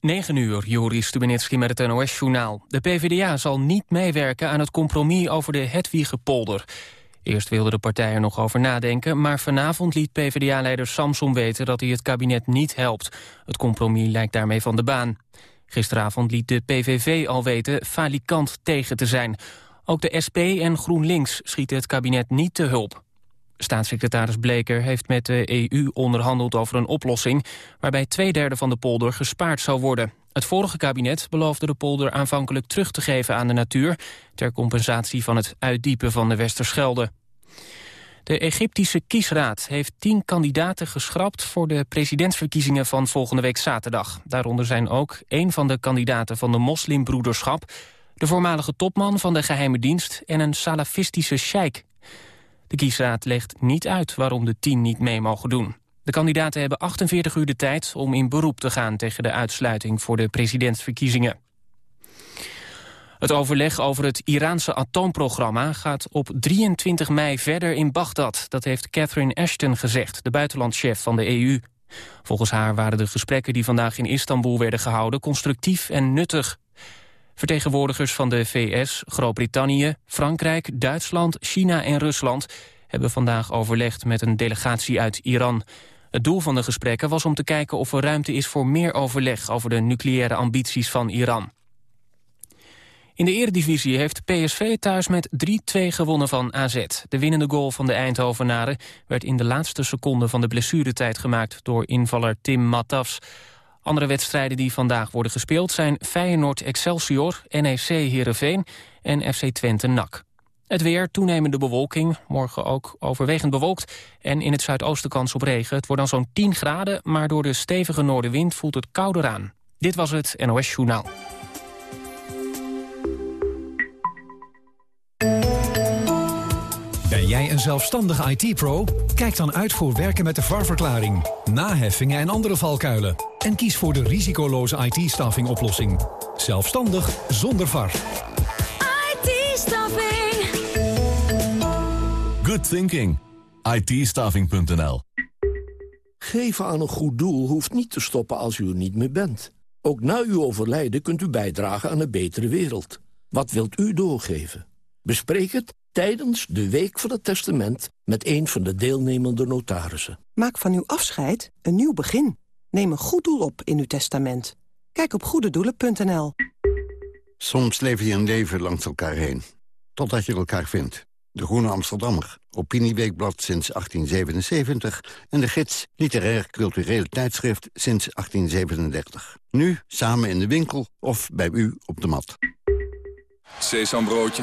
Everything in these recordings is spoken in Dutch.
9 uur, Joris Stubenitski met het NOS-journaal. De PvdA zal niet meewerken aan het compromis over de Hedwiegepolder. Eerst wilde de partij er nog over nadenken... maar vanavond liet PvdA-leider Samson weten dat hij het kabinet niet helpt. Het compromis lijkt daarmee van de baan. Gisteravond liet de PVV al weten falikant tegen te zijn. Ook de SP en GroenLinks schieten het kabinet niet te hulp. Staatssecretaris Bleker heeft met de EU onderhandeld over een oplossing... waarbij twee derde van de polder gespaard zou worden. Het vorige kabinet beloofde de polder aanvankelijk terug te geven aan de natuur... ter compensatie van het uitdiepen van de Westerschelde. De Egyptische kiesraad heeft tien kandidaten geschrapt... voor de presidentsverkiezingen van volgende week zaterdag. Daaronder zijn ook een van de kandidaten van de moslimbroederschap... de voormalige topman van de geheime dienst en een salafistische sheik. De kiesraad legt niet uit waarom de tien niet mee mogen doen. De kandidaten hebben 48 uur de tijd om in beroep te gaan tegen de uitsluiting voor de presidentsverkiezingen. Het overleg over het Iraanse atoomprogramma gaat op 23 mei verder in Bagdad. Dat heeft Catherine Ashton gezegd, de buitenlandchef van de EU. Volgens haar waren de gesprekken die vandaag in Istanbul werden gehouden constructief en nuttig. Vertegenwoordigers van de VS, Groot-Brittannië, Frankrijk, Duitsland, China en Rusland hebben vandaag overlegd met een delegatie uit Iran. Het doel van de gesprekken was om te kijken of er ruimte is voor meer overleg over de nucleaire ambities van Iran. In de eredivisie heeft PSV thuis met 3-2 gewonnen van AZ. De winnende goal van de Eindhovenaren werd in de laatste seconde van de blessuretijd gemaakt door invaller Tim Mattafs. Andere wedstrijden die vandaag worden gespeeld zijn Feyenoord Excelsior, NEC Heerenveen en FC Twente NAC. Het weer, toenemende bewolking, morgen ook overwegend bewolkt... en in het zuidoosten kans op regen. Het wordt dan zo'n 10 graden, maar door de stevige noordenwind voelt het kouder aan. Dit was het NOS Journaal. Ben jij een zelfstandige IT-pro? Kijk dan uit voor werken met de VAR-verklaring, naheffingen en andere valkuilen. En kies voor de risicoloze IT-staffing oplossing. Zelfstandig zonder VAR. IT-staffing. Good thinking. it Geven aan een goed doel hoeft niet te stoppen als u er niet meer bent. Ook na uw overlijden kunt u bijdragen aan een betere wereld. Wat wilt u doorgeven? Bespreek het tijdens de Week van het Testament met een van de deelnemende notarissen. Maak van uw afscheid een nieuw begin. Neem een goed doel op in uw testament. Kijk op goededoelen.nl. Soms leef je een leven langs elkaar heen. Totdat je elkaar vindt. De Groene Amsterdammer, Opinieweekblad sinds 1877... en de gids Literair Cultureel Tijdschrift sinds 1837. Nu samen in de winkel of bij u op de mat. Sesambroodje,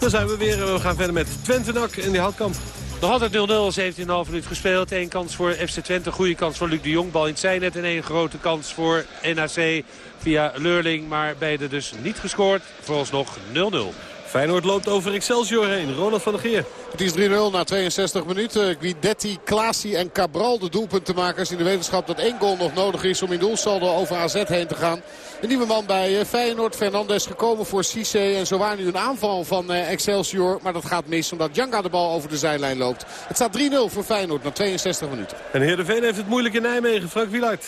Dan zijn we weer. We gaan verder met Twentenak in die houtkamp. Nog altijd 0-0, 17,5 minuut gespeeld. Eén kans voor FC Twente, goede kans voor Luc de Jong. Bal in het zijnet en één grote kans voor NAC via Leurling. Maar beide dus niet gescoord. Vooralsnog 0-0. Feyenoord loopt over Excelsior heen. Ronald van der Geer. Het is 3-0 na 62 minuten. Guidetti, Klaasie en Cabral de doelpuntenmakers in de wetenschap dat één goal nog nodig is om in doelsaldo over AZ heen te gaan. Een nieuwe man bij eh, Feyenoord, Fernandes gekomen voor Cisse. En zo waar nu een aanval van eh, Excelsior. Maar dat gaat mis omdat Janga de bal over de zijlijn loopt. Het staat 3-0 voor Feyenoord na 62 minuten. En Heerenveen heeft het moeilijk in Nijmegen. Frank Wielaert.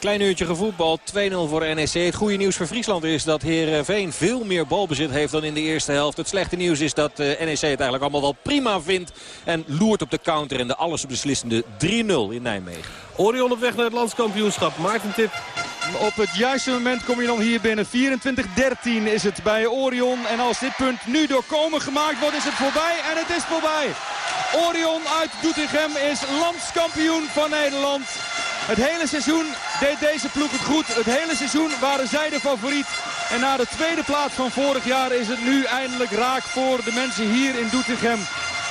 Klein uurtje gevoetbal, 2-0 voor NEC. Het goede nieuws voor Friesland is dat Heerenveen veel meer balbezit heeft dan in de eerste helft. Het slechte nieuws is dat NEC het eigenlijk allemaal wel prima vindt. En loert op de counter en de allesbeslissende 3-0 in Nijmegen. Orion op weg naar het landskampioenschap. Maarten Tip. Op het juiste moment kom je dan hier binnen. 24-13 is het bij Orion. En als dit punt nu door Komen gemaakt wordt, is het voorbij. En het is voorbij. Orion uit Doetinchem is landskampioen van Nederland. Het hele seizoen deed deze ploeg het goed. Het hele seizoen waren zij de favoriet. En na de tweede plaats van vorig jaar is het nu eindelijk raak voor de mensen hier in Doetinchem.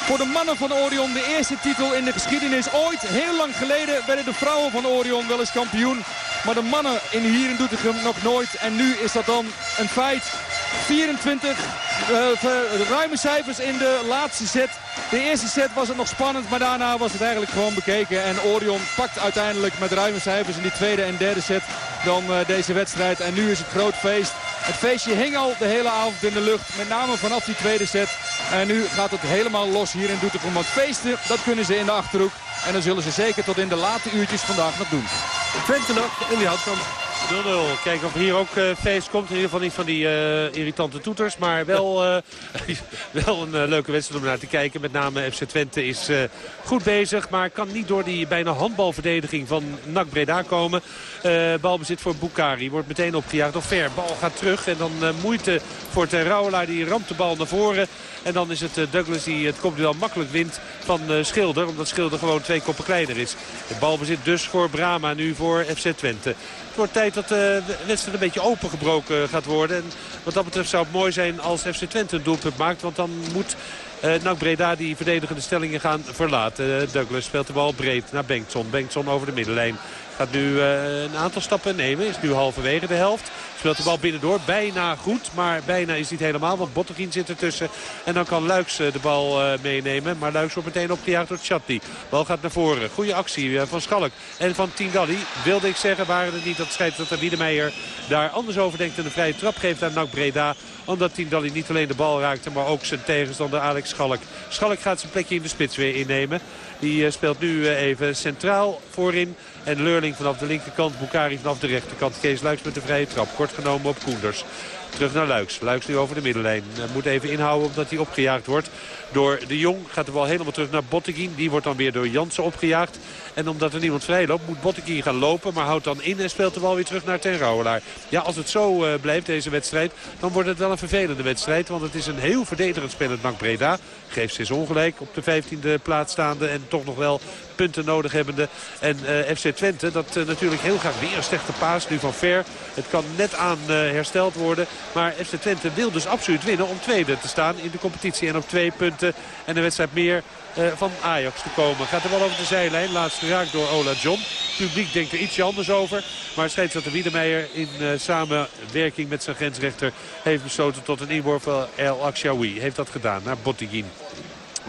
Voor de mannen van Orion de eerste titel in de geschiedenis. Ooit, heel lang geleden, werden de vrouwen van Orion wel eens kampioen. Maar de mannen in, hier in Doetinchem nog nooit. En nu is dat dan een feit. 24 uh, ruime cijfers in de laatste set. De eerste set was het nog spannend, maar daarna was het eigenlijk gewoon bekeken. En Orion pakt uiteindelijk met ruime cijfers in die tweede en derde set dan uh, deze wedstrijd. En nu is het groot feest. Het feestje hing al de hele avond in de lucht, met name vanaf die tweede set. En nu gaat het helemaal los hier in Doetinchem. Want feesten, dat kunnen ze in de Achterhoek. En dan zullen ze zeker tot in de late uurtjes vandaag nog doen. Twente nog in die houtkamp. 0-0. Kijken of er hier ook uh, feest komt. In ieder geval niet van die uh, irritante toeters. Maar wel, uh, wel een leuke wedstrijd om naar te kijken. Met name FC Twente is goed bezig. Maar kan niet door die bijna handbalverdediging van NAC Breda komen. balbezit voor Bukari. Wordt meteen opgejaagd door Ver. Bal gaat terug. En dan moeite voor Ter Rauwelaar. Die ramt de bal naar voren. En dan is het Douglas die het kopduel makkelijk wint van Schilder. Omdat Schilder gewoon twee koppen kleiner is. De balbezit dus voor Brama. Nu voor FC Twente. Het wordt tijd dat de wedstrijd een beetje opengebroken gaat worden. En wat dat betreft zou het mooi zijn als FC Twente een doelpunt maakt. Want dan moet uh, nou, Breda die verdedigende stellingen gaan verlaten. Douglas speelt de bal breed naar Bengtson. Bengtson over de middenlijn. Gaat nu uh, een aantal stappen nemen. Is nu halverwege de helft. Speelt de bal binnendoor. Bijna goed. Maar bijna is niet helemaal. Want Botteguin zit ertussen. En dan kan Luiks uh, de bal uh, meenemen. Maar Luiks wordt meteen opgejaagd door Chatli. Bal gaat naar voren. Goede actie van Schalk. En van Tindalli. Wilde ik zeggen. Waren het niet dat scheidsrechter Wiedemeijer daar anders over denkt. En een vrije trap geeft aan NAC Breda omdat Tindalli niet alleen de bal raakte, maar ook zijn tegenstander Alex Schalk. Schalk gaat zijn plekje in de spits weer innemen. Die speelt nu even centraal voorin. En Leurling vanaf de linkerkant, Bukari vanaf de rechterkant. Kees Luiks met de vrije trap. Kort genomen op Koenders. Terug naar Luiks. Luiks nu over de middenlijn. Moet even inhouden omdat hij opgejaagd wordt door de Jong. Gaat de bal helemaal terug naar Botteguin. Die wordt dan weer door Jansen opgejaagd. En omdat er niemand vrij loopt moet Botteguin gaan lopen. Maar houdt dan in en speelt de bal weer terug naar Ten Rouwelaar. Ja, als het zo uh, blijft deze wedstrijd, dan wordt het wel een vervelende wedstrijd. Want het is een heel verdedigend spelend NAC Breda. Geeft zes ongelijk op de 15e plaats staande. En toch nog wel punten nodig hebbende. En uh, FC Twente, dat uh, natuurlijk heel graag weer een slechte paas. Nu van Ver. Het kan net aan hersteld worden. Maar FC Twente wil dus absoluut winnen om tweede te staan in de competitie. En op twee punten en de wedstrijd meer van Ajax te komen. Gaat de bal over de zijlijn. Laatst geraakt door Ola John. Het publiek denkt er ietsje anders over. Maar scheidsrechter Wiedemeijer in samenwerking met zijn grensrechter... heeft besloten tot een inworp van El Akshawi. Heeft dat gedaan naar Bottigin.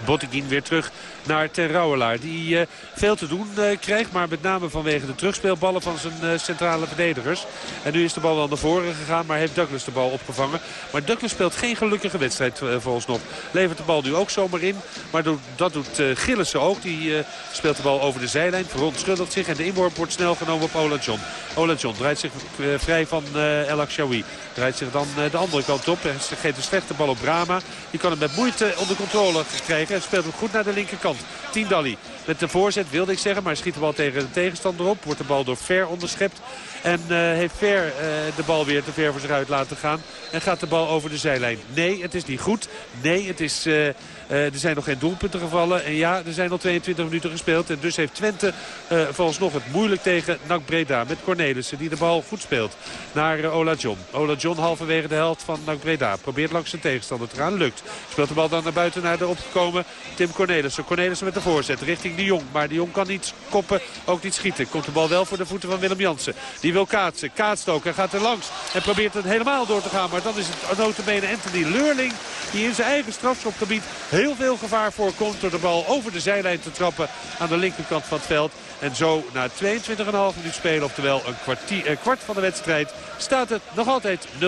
Bottigin weer terug naar Ter Rouwelaar. Die uh, veel te doen uh, krijgt. Maar met name vanwege de terugspeelballen van zijn uh, centrale verdedigers. En nu is de bal wel naar voren gegaan. Maar heeft Douglas de bal opgevangen. Maar Douglas speelt geen gelukkige wedstrijd volgens nog. Levert de bal nu ook zomaar in. Maar dat doet Gillissen ook. Die speelt de bal over de zijlijn. Verontschuldigt zich. En de inworp wordt snel genomen op Ola John. Ola John draait zich vrij van El Akshawi. Draait zich dan de andere kant op. En geeft een slechte bal op Brama. Die kan hem met moeite onder controle krijgen. En speelt hem goed naar de linkerkant. Tindalli met de voorzet wilde ik zeggen. Maar schiet de bal tegen de tegenstander op. Wordt de bal door Ver onderschept. En uh, heeft Ver uh, de bal weer te ver voor zich uit laten gaan. En gaat de bal over de zijlijn. Nee, het is niet goed. Nee, het is... Uh, er zijn nog geen doelpunten gevallen. En ja, er zijn al 22 minuten gespeeld. En dus heeft Twente uh, volgens het moeilijk tegen NAC Breda. Met Cornelissen die de bal goed speelt. Naar uh, Ola John. Ola John halverwege de helft van NAC Breda. Probeert langs zijn tegenstander te gaan. Lukt. Speelt de bal dan naar buiten naar de opgekomen Tim Cornelissen. Cornelissen met de voorzet richting de Jong. Maar de Jong kan niet koppen, ook niet schieten. Komt de bal wel voor de voeten van Willem Jansen. Die wil kaatsen. Kaatst ook. Hij gaat er langs. En probeert het helemaal door te gaan. Maar dan is het notabene Anthony Leurling. Die in zijn eigen strafschopgebied heel veel gevaar voorkomt door de bal over de zijlijn te trappen aan de linkerkant van het veld. En zo na 22,5 minuut spelen, oftewel een, kwartier, een kwart van de wedstrijd, staat het nog altijd 0-0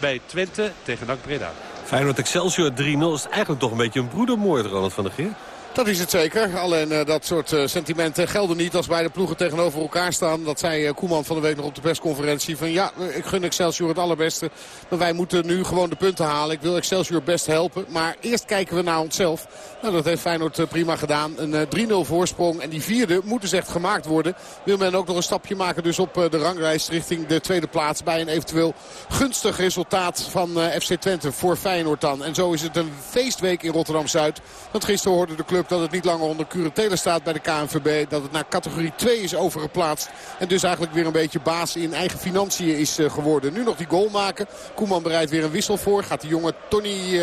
bij Twente tegen NAC Breda. Feyenoord Excelsior 3-0 is eigenlijk toch een beetje een broedermoord, Ronald van der Geer. Dat is het zeker. Alleen uh, dat soort uh, sentimenten gelden niet als beide ploegen tegenover elkaar staan. Dat zei uh, Koeman van de week nog op de persconferentie. Van ja, ik gun Excelsior het allerbeste. Maar wij moeten nu gewoon de punten halen. Ik wil Excelsior best helpen. Maar eerst kijken we naar onszelf. Nou, dat heeft Feyenoord prima gedaan. Een 3-0 voorsprong. En die vierde moet dus echt gemaakt worden. Wil men ook nog een stapje maken dus op de ranglijst richting de tweede plaats. Bij een eventueel gunstig resultaat van FC Twente voor Feyenoord dan. En zo is het een feestweek in Rotterdam-Zuid. Want gisteren hoorde de club dat het niet langer onder Curatele staat bij de KNVB. Dat het naar categorie 2 is overgeplaatst. En dus eigenlijk weer een beetje baas in eigen financiën is geworden. Nu nog die goal maken. Koeman bereidt weer een wissel voor. Gaat de jonge Tony uh,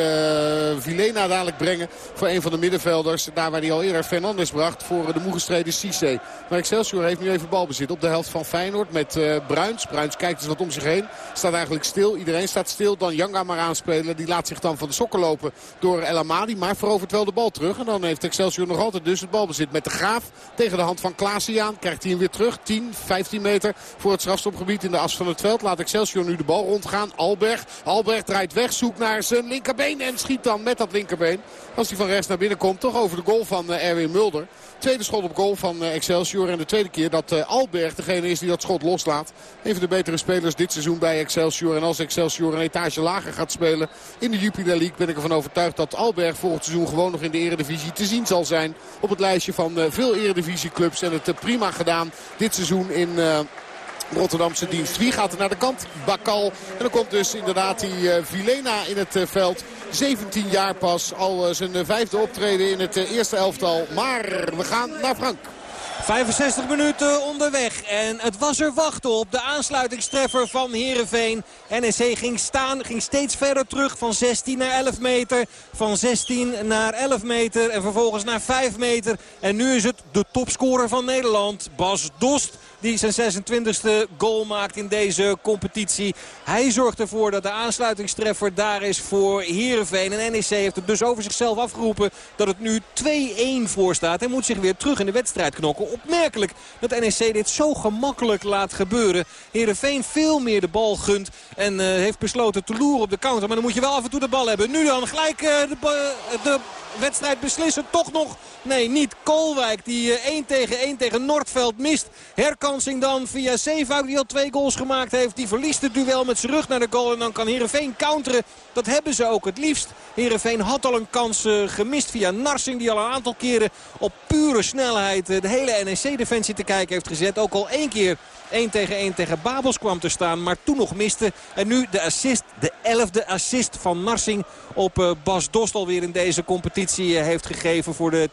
Vilena dadelijk brengen voor een van de middenvelders. Daar waar hij al eerder Fernandes bracht voor de moe gestreden Cisse. Maar Excelsior heeft nu even balbezit op de helft van Feyenoord met Bruins. Bruins kijkt eens wat om zich heen. Staat eigenlijk stil. Iedereen staat stil. Dan Janga maar aanspelen. Die laat zich dan van de sokken lopen door El Amadi. Maar verovert wel de bal terug. En dan heeft Excelsior nog altijd dus het balbezit met de Graaf. Tegen de hand van Klaasiaan. Krijgt hij hem weer terug. 10, 15 meter voor het strafstopgebied in de as van het veld. Laat Excelsior nu de bal rondgaan. Alberg. Alberg draait weg. Zoekt naar zijn linkerbeen. En schiet dan met dat linkerbeen. Als hij van rechts naar binnen komt. Toch over de goal van uh, Erwin Mulder. Tweede schot op goal van uh, Excelsior. En de tweede keer dat uh, Alberg degene is die dat schot loslaat. Een van de betere spelers dit seizoen bij Excelsior. En als Excelsior een etage lager gaat spelen in de Jupiler League... ben ik ervan overtuigd dat Alberg volgend seizoen gewoon nog in de eredivisie te zien zal zijn. Op het lijstje van veel eredivisieclubs. En het prima gedaan dit seizoen in... Rotterdamse dienst. Wie gaat er naar de kant? Bakal. En dan komt dus inderdaad die uh, Vilena in het uh, veld. 17 jaar pas. Al uh, zijn vijfde optreden in het eerste elftal. Maar we gaan naar Frank. 65 minuten onderweg. En het was er wachten op de aansluitingstreffer van Heerenveen. NEC ging staan, ging steeds verder terug van 16 naar 11 meter. Van 16 naar 11 meter en vervolgens naar 5 meter. En nu is het de topscorer van Nederland, Bas Dost die zijn 26e goal maakt in deze competitie. Hij zorgt ervoor dat de aansluitingstreffer daar is voor Heerenveen. En NEC heeft het dus over zichzelf afgeroepen dat het nu 2-1 voor staat. En moet zich weer terug in de wedstrijd knokken. Opmerkelijk dat NEC dit zo gemakkelijk laat gebeuren. Heerenveen veel meer de bal gunt en uh, heeft besloten te loeren op de counter. Maar dan moet je wel af en toe de bal hebben. Nu dan gelijk uh, de, de wedstrijd beslissen. Toch nog, nee niet Kolwijk die uh, 1 tegen 1 tegen Noordveld mist. Herkansing dan via Zeefuik die al twee goals gemaakt heeft. Die verliest het duel met zijn rug naar de goal. En dan kan Heerenveen counteren. Dat hebben ze ook het liefst. Heerenveen had al een kans gemist via Narsing. Die al een aantal keren op pure snelheid de hele NEC-defensie te kijken heeft gezet. Ook al één keer 1 tegen 1 tegen Babels kwam te staan. Maar toen nog miste. En nu de assist, de elfde assist van Narsing op uh, Bas Dost alweer in deze competitie heeft gegeven voor de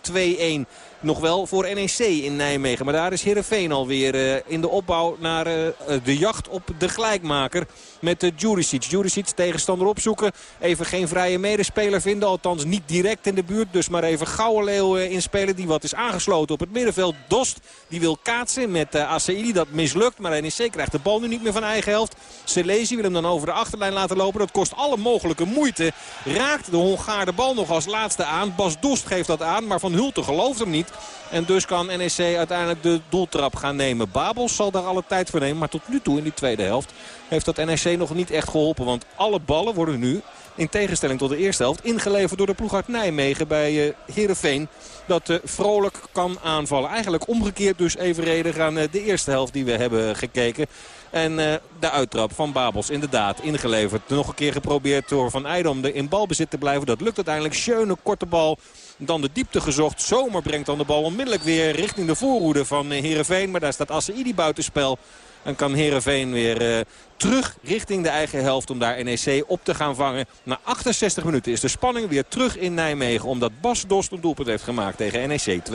2-1 nog wel voor NEC in Nijmegen. Maar daar is Heerenveen alweer uh, in de opbouw naar uh, de jacht op de gelijkmaker met uh, Juricic. Juricic tegenstander opzoeken. Even geen vrije medespeler vinden. Althans niet direct in de buurt. Dus maar even Gouwenleeuw inspelen. Die wat is aangesloten op het middenveld. Dost die wil kaatsen met Asaidi. Dat mislukt. Maar NEC krijgt de bal nu niet meer van eigen helft. Selezi wil hem dan over de achterlijn laten lopen. Dat kost alle mogelijke moeite. Raakt de Hongaar de bal nog als laatste aan. Bas Dost geeft dat aan. Maar Van Hulten gelooft hem niet. En dus kan NEC uiteindelijk de doeltrap gaan nemen. Babels zal daar alle tijd voor nemen. Maar tot nu toe in die tweede helft heeft dat NEC nog niet echt geholpen. Want alle ballen worden nu, in tegenstelling tot de eerste helft... ingeleverd door de ploeg uit Nijmegen bij uh, Heerenveen. Dat uh, vrolijk kan aanvallen. Eigenlijk omgekeerd dus evenredig aan uh, de eerste helft die we hebben gekeken. En de uittrap van Babels inderdaad ingeleverd. Nog een keer geprobeerd door Van Eijden om in balbezit te blijven. Dat lukt uiteindelijk. Schöne korte bal. Dan de diepte gezocht. Zomer brengt dan de bal onmiddellijk weer richting de voorhoede van Heerenveen. Maar daar staat Asseidi buitenspel. En kan Heerenveen weer uh, terug richting de eigen helft om daar NEC op te gaan vangen. Na 68 minuten is de spanning weer terug in Nijmegen. Omdat Bas Dost een doelpunt heeft gemaakt tegen NEC 2-1.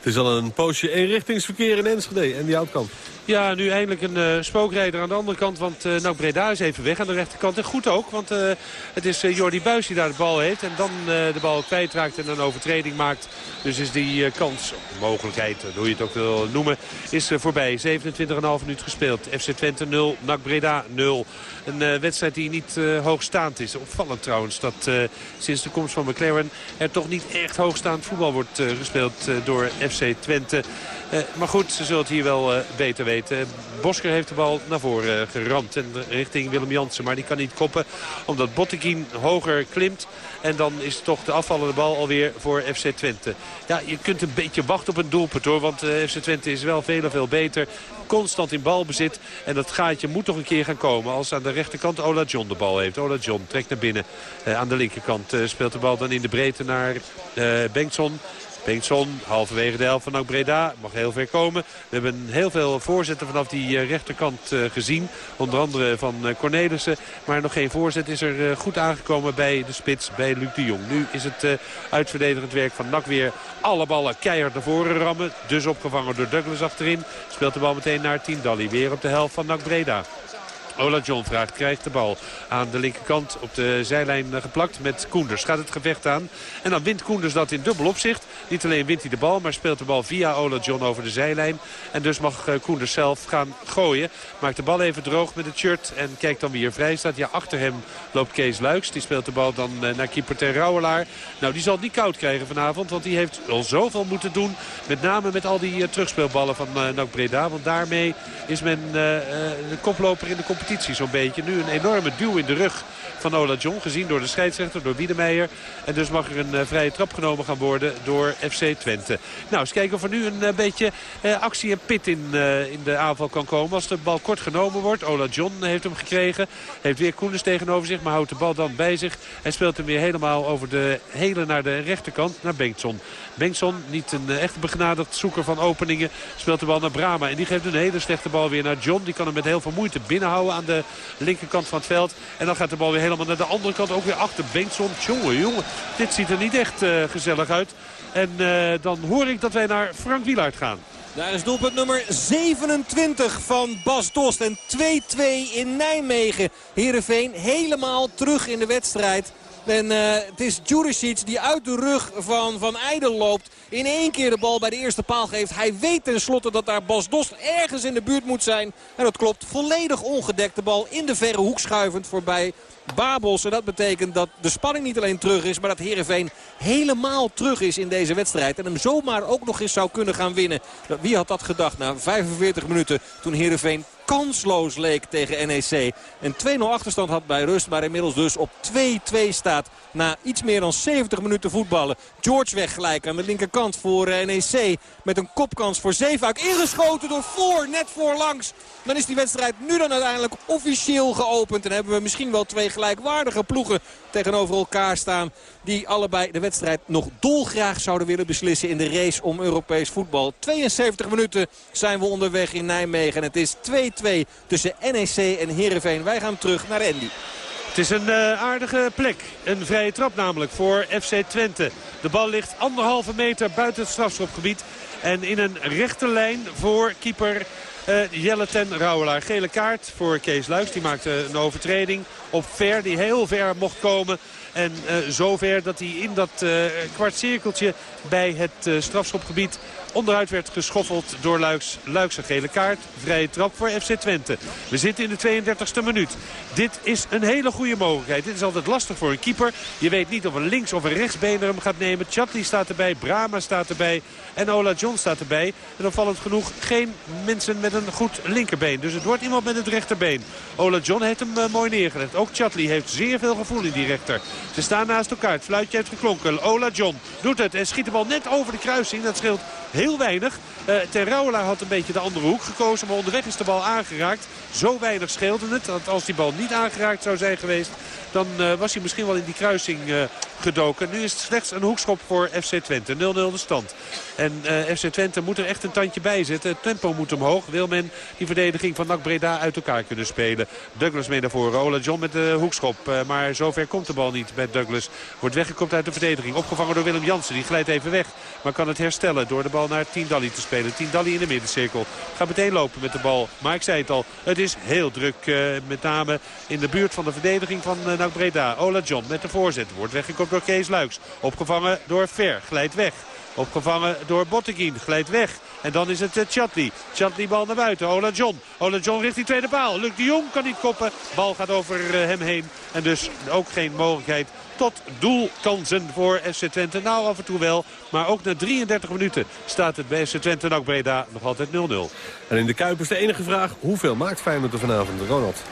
Het is al een poosje eenrichtingsverkeer in Enschede en die houtkamp. Ja, nu eindelijk een uh, spookrijder aan de andere kant. Want uh, Breda is even weg aan de rechterkant. En goed ook, want uh, het is Jordi Buis die daar de bal heeft. En dan de bal kwijtraakt en een overtreding maakt. Dus is die kans, mogelijkheid, hoe je het ook wil noemen, is voorbij. 27,5 minuut gespeeld. FC Twente 0, NAC Breda 0. Een wedstrijd die niet hoogstaand is. Opvallend trouwens dat sinds de komst van McLaren er toch niet echt hoogstaand voetbal wordt gespeeld door FC Twente. Uh, maar goed, ze zullen het hier wel uh, beter weten. Bosker heeft de bal naar voren uh, geramd en richting Willem Jansen. Maar die kan niet koppen omdat Botteguin hoger klimt. En dan is toch de afvallende bal alweer voor FC Twente. Ja, je kunt een beetje wachten op een doelpunt hoor. Want FC Twente is wel veel veel beter. Constant in balbezit. En dat gaatje moet toch een keer gaan komen. Als aan de rechterkant Ola John de bal heeft. Ola John trekt naar binnen. aan de linkerkant speelt de bal dan in de breedte naar Bengtson. Bengtson, halverwege de helft van NAC Breda, mag heel ver komen. We hebben heel veel voorzetten vanaf die rechterkant gezien. Onder andere van Cornelissen. Maar nog geen voorzet is er goed aangekomen bij de spits, bij Luc de Jong. Nu is het uitverdedigend werk van NAC weer alle ballen keihard naar voren rammen. Dus opgevangen door Douglas achterin. Speelt de bal meteen naar Dali Weer op de helft van NAC Breda. Ola John vraagt, krijgt de bal aan de linkerkant op de zijlijn geplakt met Koenders. Gaat het gevecht aan en dan wint Koenders dat in dubbel opzicht. Niet alleen wint hij de bal, maar speelt de bal via Ola John over de zijlijn. En dus mag eh, Koenders zelf gaan gooien. Maakt de bal even droog met het shirt en kijkt dan wie er vrij staat. Ja, achter hem loopt Kees Luiks. Die speelt de bal dan eh, naar keeper Ter Rouwelaar. Nou, die zal het niet koud krijgen vanavond, want die heeft al zoveel moeten doen. Met name met al die terugspeelballen van uh, NAC Breda. Want daarmee is men de koploper in de competitie beetje. Nu een enorme duw in de rug van Ola John. Gezien door de scheidsrechter, door Wiedemeijer. En dus mag er een uh, vrije trap genomen gaan worden door FC Twente. Nou, eens kijken of er nu een uh, beetje uh, actie en pit in, in de aanval kan komen. Als de bal kort genomen wordt. Ola John heeft hem gekregen. Heeft weer Koenens tegenover zich, maar houdt de bal dan bij zich. Hij speelt hem weer helemaal over de hele naar de rechterkant, naar Bengtson. Bengtson, niet een echt begenadigd zoeker van openingen, speelt de bal naar Brama. En die geeft een hele slechte bal weer naar John. Die kan hem met heel veel moeite binnenhouden aan de linkerkant van het veld. En dan gaat de bal weer helemaal naar de andere kant. Ook weer achter Bengtson. Jongen, jongen, dit ziet er niet echt uh, gezellig uit. En uh, dan hoor ik dat wij naar Frank Wielaert gaan. Daar is doelpunt nummer 27 van Bas Dost. En 2-2 in Nijmegen. Heerenveen helemaal terug in de wedstrijd. En uh, het is Juricic die uit de rug van Van Eijden loopt. In één keer de bal bij de eerste paal geeft. Hij weet tenslotte dat daar Bas Dost ergens in de buurt moet zijn. En dat klopt. Volledig ongedekt. De bal in de verre hoek schuivend voorbij Babels. En dat betekent dat de spanning niet alleen terug is... maar dat Heerenveen helemaal terug is in deze wedstrijd. En hem zomaar ook nog eens zou kunnen gaan winnen. Wie had dat gedacht na 45 minuten toen Heerenveen kansloos leek tegen NEC. Een 2-0 achterstand had bij rust, maar inmiddels dus op 2-2 staat. Na iets meer dan 70 minuten voetballen. George weg gelijk aan de linkerkant voor NEC. Met een kopkans voor Zeefuik. Ingeschoten door voor, net voorlangs. Dan is die wedstrijd nu dan uiteindelijk officieel geopend. En hebben we misschien wel twee gelijkwaardige ploegen tegenover elkaar staan. Die allebei de wedstrijd nog dolgraag zouden willen beslissen in de race om Europees voetbal. 72 minuten zijn we onderweg in Nijmegen. En het is 2-2 tussen NEC en Heerenveen. Wij gaan terug naar Andy. Het is een uh, aardige plek. Een vrije trap namelijk voor FC Twente. De bal ligt anderhalve meter buiten het strafschopgebied. En in een rechte lijn voor keeper uh, Jelle ten Rauwelaar. Gele kaart voor Kees Luijs. Die maakte een overtreding op Ver. Die heel ver mocht komen. En uh, zover dat hij in dat uh, kwartcirkeltje bij het strafschopgebied onderuit werd geschoffeld door Luiks. Luiks een gele kaart. Vrije trap voor FC Twente. We zitten in de 32e minuut. Dit is een hele goede mogelijkheid. Dit is altijd lastig voor een keeper. Je weet niet of een links- of een rechtsbener hem gaat nemen. Chatli staat erbij. Brama staat erbij. En Ola John staat erbij. En opvallend genoeg geen mensen met een goed linkerbeen. Dus het wordt iemand met het rechterbeen. Ola John heeft hem uh, mooi neergelegd. Ook Chatli heeft zeer veel gevoel in die rechter. Ze staan naast elkaar. Het fluitje heeft geklonken. Ola John doet het en schiet de bal net over de kruising. Dat scheelt heel weinig. Uh, had een beetje de andere hoek gekozen. Maar onderweg is de bal aangeraakt. Zo weinig scheelde het. Dat als die bal niet aangeraakt zou zijn geweest... dan uh, was hij misschien wel in die kruising uh, gedoken. Nu is het slechts een hoekschop voor FC Twente. 0-0 de stand. En uh, FC Twente moet er echt een tandje bij zetten. Het tempo moet omhoog. Wil men die verdediging van NAC Breda uit elkaar kunnen spelen. Douglas mee naar voren. Ola John met de hoekschop. Maar zover komt de bal niet bij Douglas. Wordt weggekopt uit de verdediging. Opgevangen door Willem Jansen. Die glijdt even weg. Maar kan het herstellen door de bal naar Tiendalli te spelen. Tiendalli in de middencirkel. Gaat meteen lopen met de bal. Maar ik zei het al. Het is heel druk. Met name in de buurt van de verdediging van NAC Breda. Ola John met de voorzet. Wordt weggekopt door Kees Luiks. Opgevangen door Ver. Glijdt weg. Opgevangen door Botteguin. Glijdt weg. En dan is het uh, Chatli. Chatli bal naar buiten. Ola John. Ola John richting tweede paal. Luc de Jong kan niet koppen. Bal gaat over uh, hem heen. En dus ook geen mogelijkheid tot doelkansen voor FC Twente. Nou, af en toe wel. Maar ook na 33 minuten staat het bij FC Twente en ook Breda nog altijd 0-0. En in de Kuip is de enige vraag, hoeveel maakt Feyenoord er vanavond, Ronald?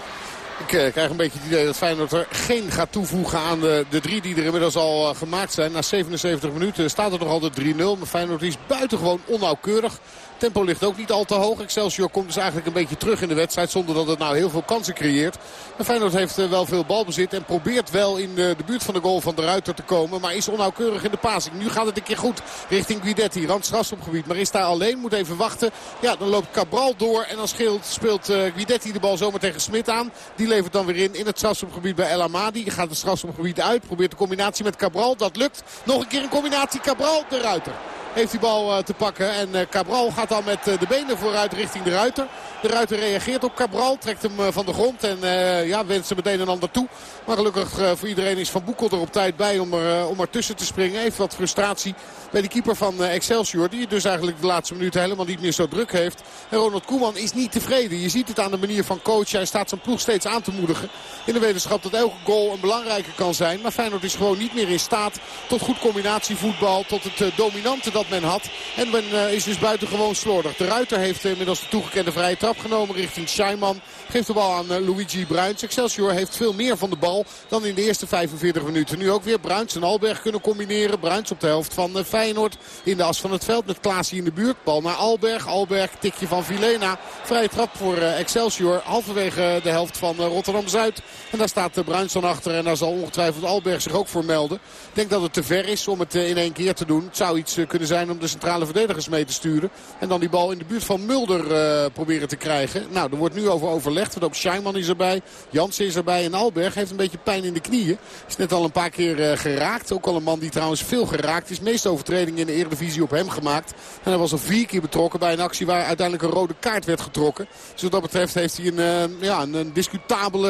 Ik uh, krijg een beetje het idee dat Feyenoord er geen gaat toevoegen aan de, de drie die er inmiddels al uh, gemaakt zijn. Na 77 minuten staat er nog altijd 3-0. Maar Feyenoord is buitengewoon onnauwkeurig. Tempo ligt ook niet al te hoog. Excelsior komt dus eigenlijk een beetje terug in de wedstrijd. Zonder dat het nou heel veel kansen creëert. Maar Feyenoord heeft wel veel balbezit. En probeert wel in de buurt van de goal van de Ruiter te komen. Maar is onnauwkeurig in de passing. Nu gaat het een keer goed richting Guidetti. Randstrafschopgebied. Maar is daar alleen. Moet even wachten. Ja, dan loopt Cabral door. En dan speelt, speelt Guidetti de bal zomaar tegen Smit aan. Die levert dan weer in in het strafschopgebied bij El Amadi. Gaat het strafschopgebied uit. Probeert de combinatie met Cabral. Dat lukt. Nog een keer een combinatie Cabral de Ruiter heeft die bal eh, te pakken. En eh, Cabral gaat dan met eh, de benen vooruit richting de Ruiter. De Ruiter reageert op Cabral. Trekt hem van de grond en ja, wenst ze meteen een ander toe. Maar gelukkig voor iedereen is Van Boekel er op tijd bij om er, om er tussen te springen. Heeft wat frustratie bij de keeper van Excelsior. Die dus eigenlijk de laatste minuten helemaal niet meer zo druk heeft. En Ronald Koeman is niet tevreden. Je ziet het aan de manier van coach. Hij staat zijn ploeg steeds aan te moedigen. In de wetenschap dat elke goal een belangrijke kan zijn. Maar Feyenoord is gewoon niet meer in staat tot goed combinatievoetbal. Tot het dominante dat men had. En men uh, is dus buitengewoon slordig. De Ruiter heeft inmiddels de toegekende vrije trap genomen richting Scheiman. Geeft de bal aan uh, Luigi Bruins. Excelsior heeft veel meer van de bal dan in de eerste 45 minuten. Nu ook weer Bruins en Alberg kunnen combineren. Bruins op de helft van uh, Feyenoord in de as van het veld met Klaasie in de buurt. Bal naar Alberg. Alberg tikje van Vilena. Vrije trap voor Excelsior. Halverwege de helft van Rotterdam-Zuid. En daar staat Bruins dan achter. En daar zal ongetwijfeld Alberg zich ook voor melden. Ik denk dat het te ver is om het in één keer te doen. Het zou iets kunnen zijn om de centrale verdedigers mee te sturen. En dan die bal in de buurt van Mulder proberen te krijgen. Nou, er wordt nu over overlegd. Want ook Scheinman is erbij. Jansen is erbij. En Alberg heeft een beetje pijn in de knieën. Is net al een paar keer uh, geraakt. Ook al een man die trouwens veel geraakt is. Meeste overtredingen in de Eredivisie op hem gemaakt. En hij was al vier keer betrokken bij een actie waar uiteindelijk een rode kaart werd getrokken. Dus wat dat betreft heeft hij een, uh, ja, een, discutabele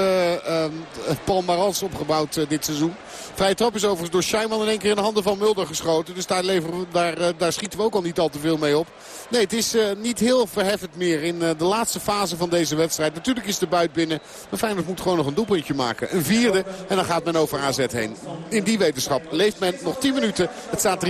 palmarans opgebouwd dit seizoen. Vrije trap is overigens door Scheinman in één keer in de handen van Mulder geschoten. Dus daar, leveren, daar, daar schieten we ook al niet al te veel mee op. Nee, het is uh, niet heel verheffend meer in uh, de laatste fase van deze wedstrijd. Natuurlijk is de buit binnen. Maar Feyenoord moet gewoon nog een doelpuntje maken. Een vierde en dan gaat men over AZ heen. In die wetenschap leeft men nog 10 minuten. Het staat 3-0.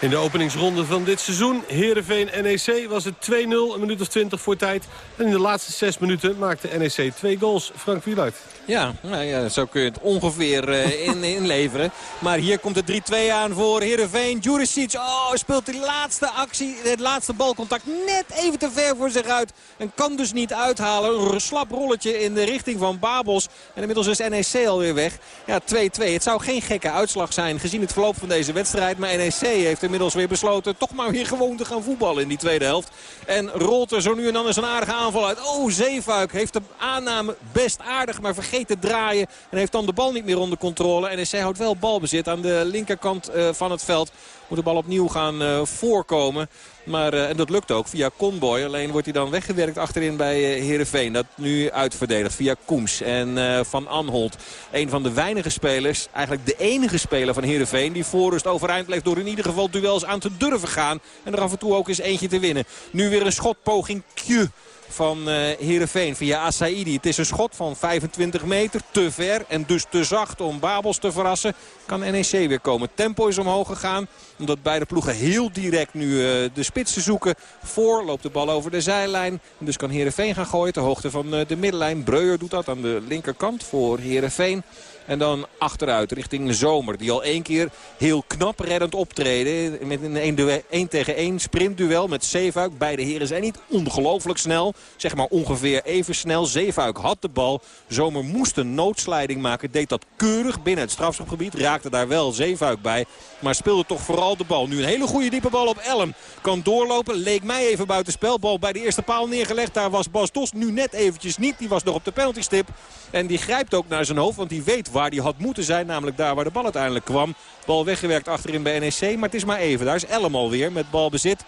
In de openingsronde van dit seizoen, Heerenveen-NEC, was het 2-0, een minuut of 20 voor tijd. En in de laatste 6 minuten maakte NEC twee goals. Frank Wieluid. Ja, nou ja, zo kun je het ongeveer uh, in, inleveren. Maar hier komt de 3-2 aan voor Heerenveen. Juricic, oh, speelt de laatste actie, het laatste balcontact net even te ver voor zich uit. En kan dus niet uithalen. Een slap rolletje in de richting van Babels. En inmiddels is NEC alweer weg. Ja, 2-2. Het zou geen gekke uitslag zijn gezien het verloop van deze wedstrijd. Maar NEC heeft inmiddels weer besloten toch maar weer gewoon te gaan voetballen in die tweede helft. En rolt er zo nu en dan eens een aardige aanval uit. Oh, Zeefuik heeft de aanname best aardig, maar vergeet te draaien. En heeft dan de bal niet meer onder controle. NEC houdt wel balbezit aan de linkerkant uh, van het veld. Moet de bal opnieuw gaan uh, voorkomen. Maar, uh, en dat lukt ook via Conboy. Alleen wordt hij dan weggewerkt achterin bij uh, Heerenveen. Dat nu uitverdedigd via Koems en uh, Van Anholt. Een van de weinige spelers, eigenlijk de enige speler van Heerenveen... die voorrust overeind bleef door in ieder geval duels aan te durven gaan. En er af en toe ook eens eentje te winnen. Nu weer een schotpoging Q van Heerenveen via Asaidi. Het is een schot van 25 meter, te ver en dus te zacht om Babels te verrassen. Kan NEC weer komen. Tempo is omhoog gegaan, omdat beide ploegen heel direct nu uh, de spitsen zoeken. Voor loopt de bal over de zijlijn. Dus kan Heerenveen gaan gooien ter hoogte van uh, de middenlijn. Breuer doet dat aan de linkerkant voor Heerenveen. En dan achteruit richting Zomer. Die al één keer heel knap reddend optreden. Met een 1 tegen 1 sprintduel met Zeefuik. Beide heren zijn niet ongelooflijk snel. Zeg maar ongeveer even snel. Zeefuik had de bal. Zomer moest een noodslijding maken. Deed dat keurig binnen het strafschopgebied. Raakte daar wel Zeefuik bij. Maar speelde toch vooral de bal. Nu een hele goede diepe bal op Elm. Kan doorlopen. Leek mij even buiten spel. Bal bij de eerste paal neergelegd. Daar was Bas Dos nu net eventjes niet. Die was nog op de penaltystip. En die grijpt ook naar zijn hoofd. Want die weet waar die had moeten zijn. Namelijk daar waar de bal uiteindelijk kwam. Bal weggewerkt achterin bij NEC. Maar het is maar even. Daar is Elm alweer met balbezit.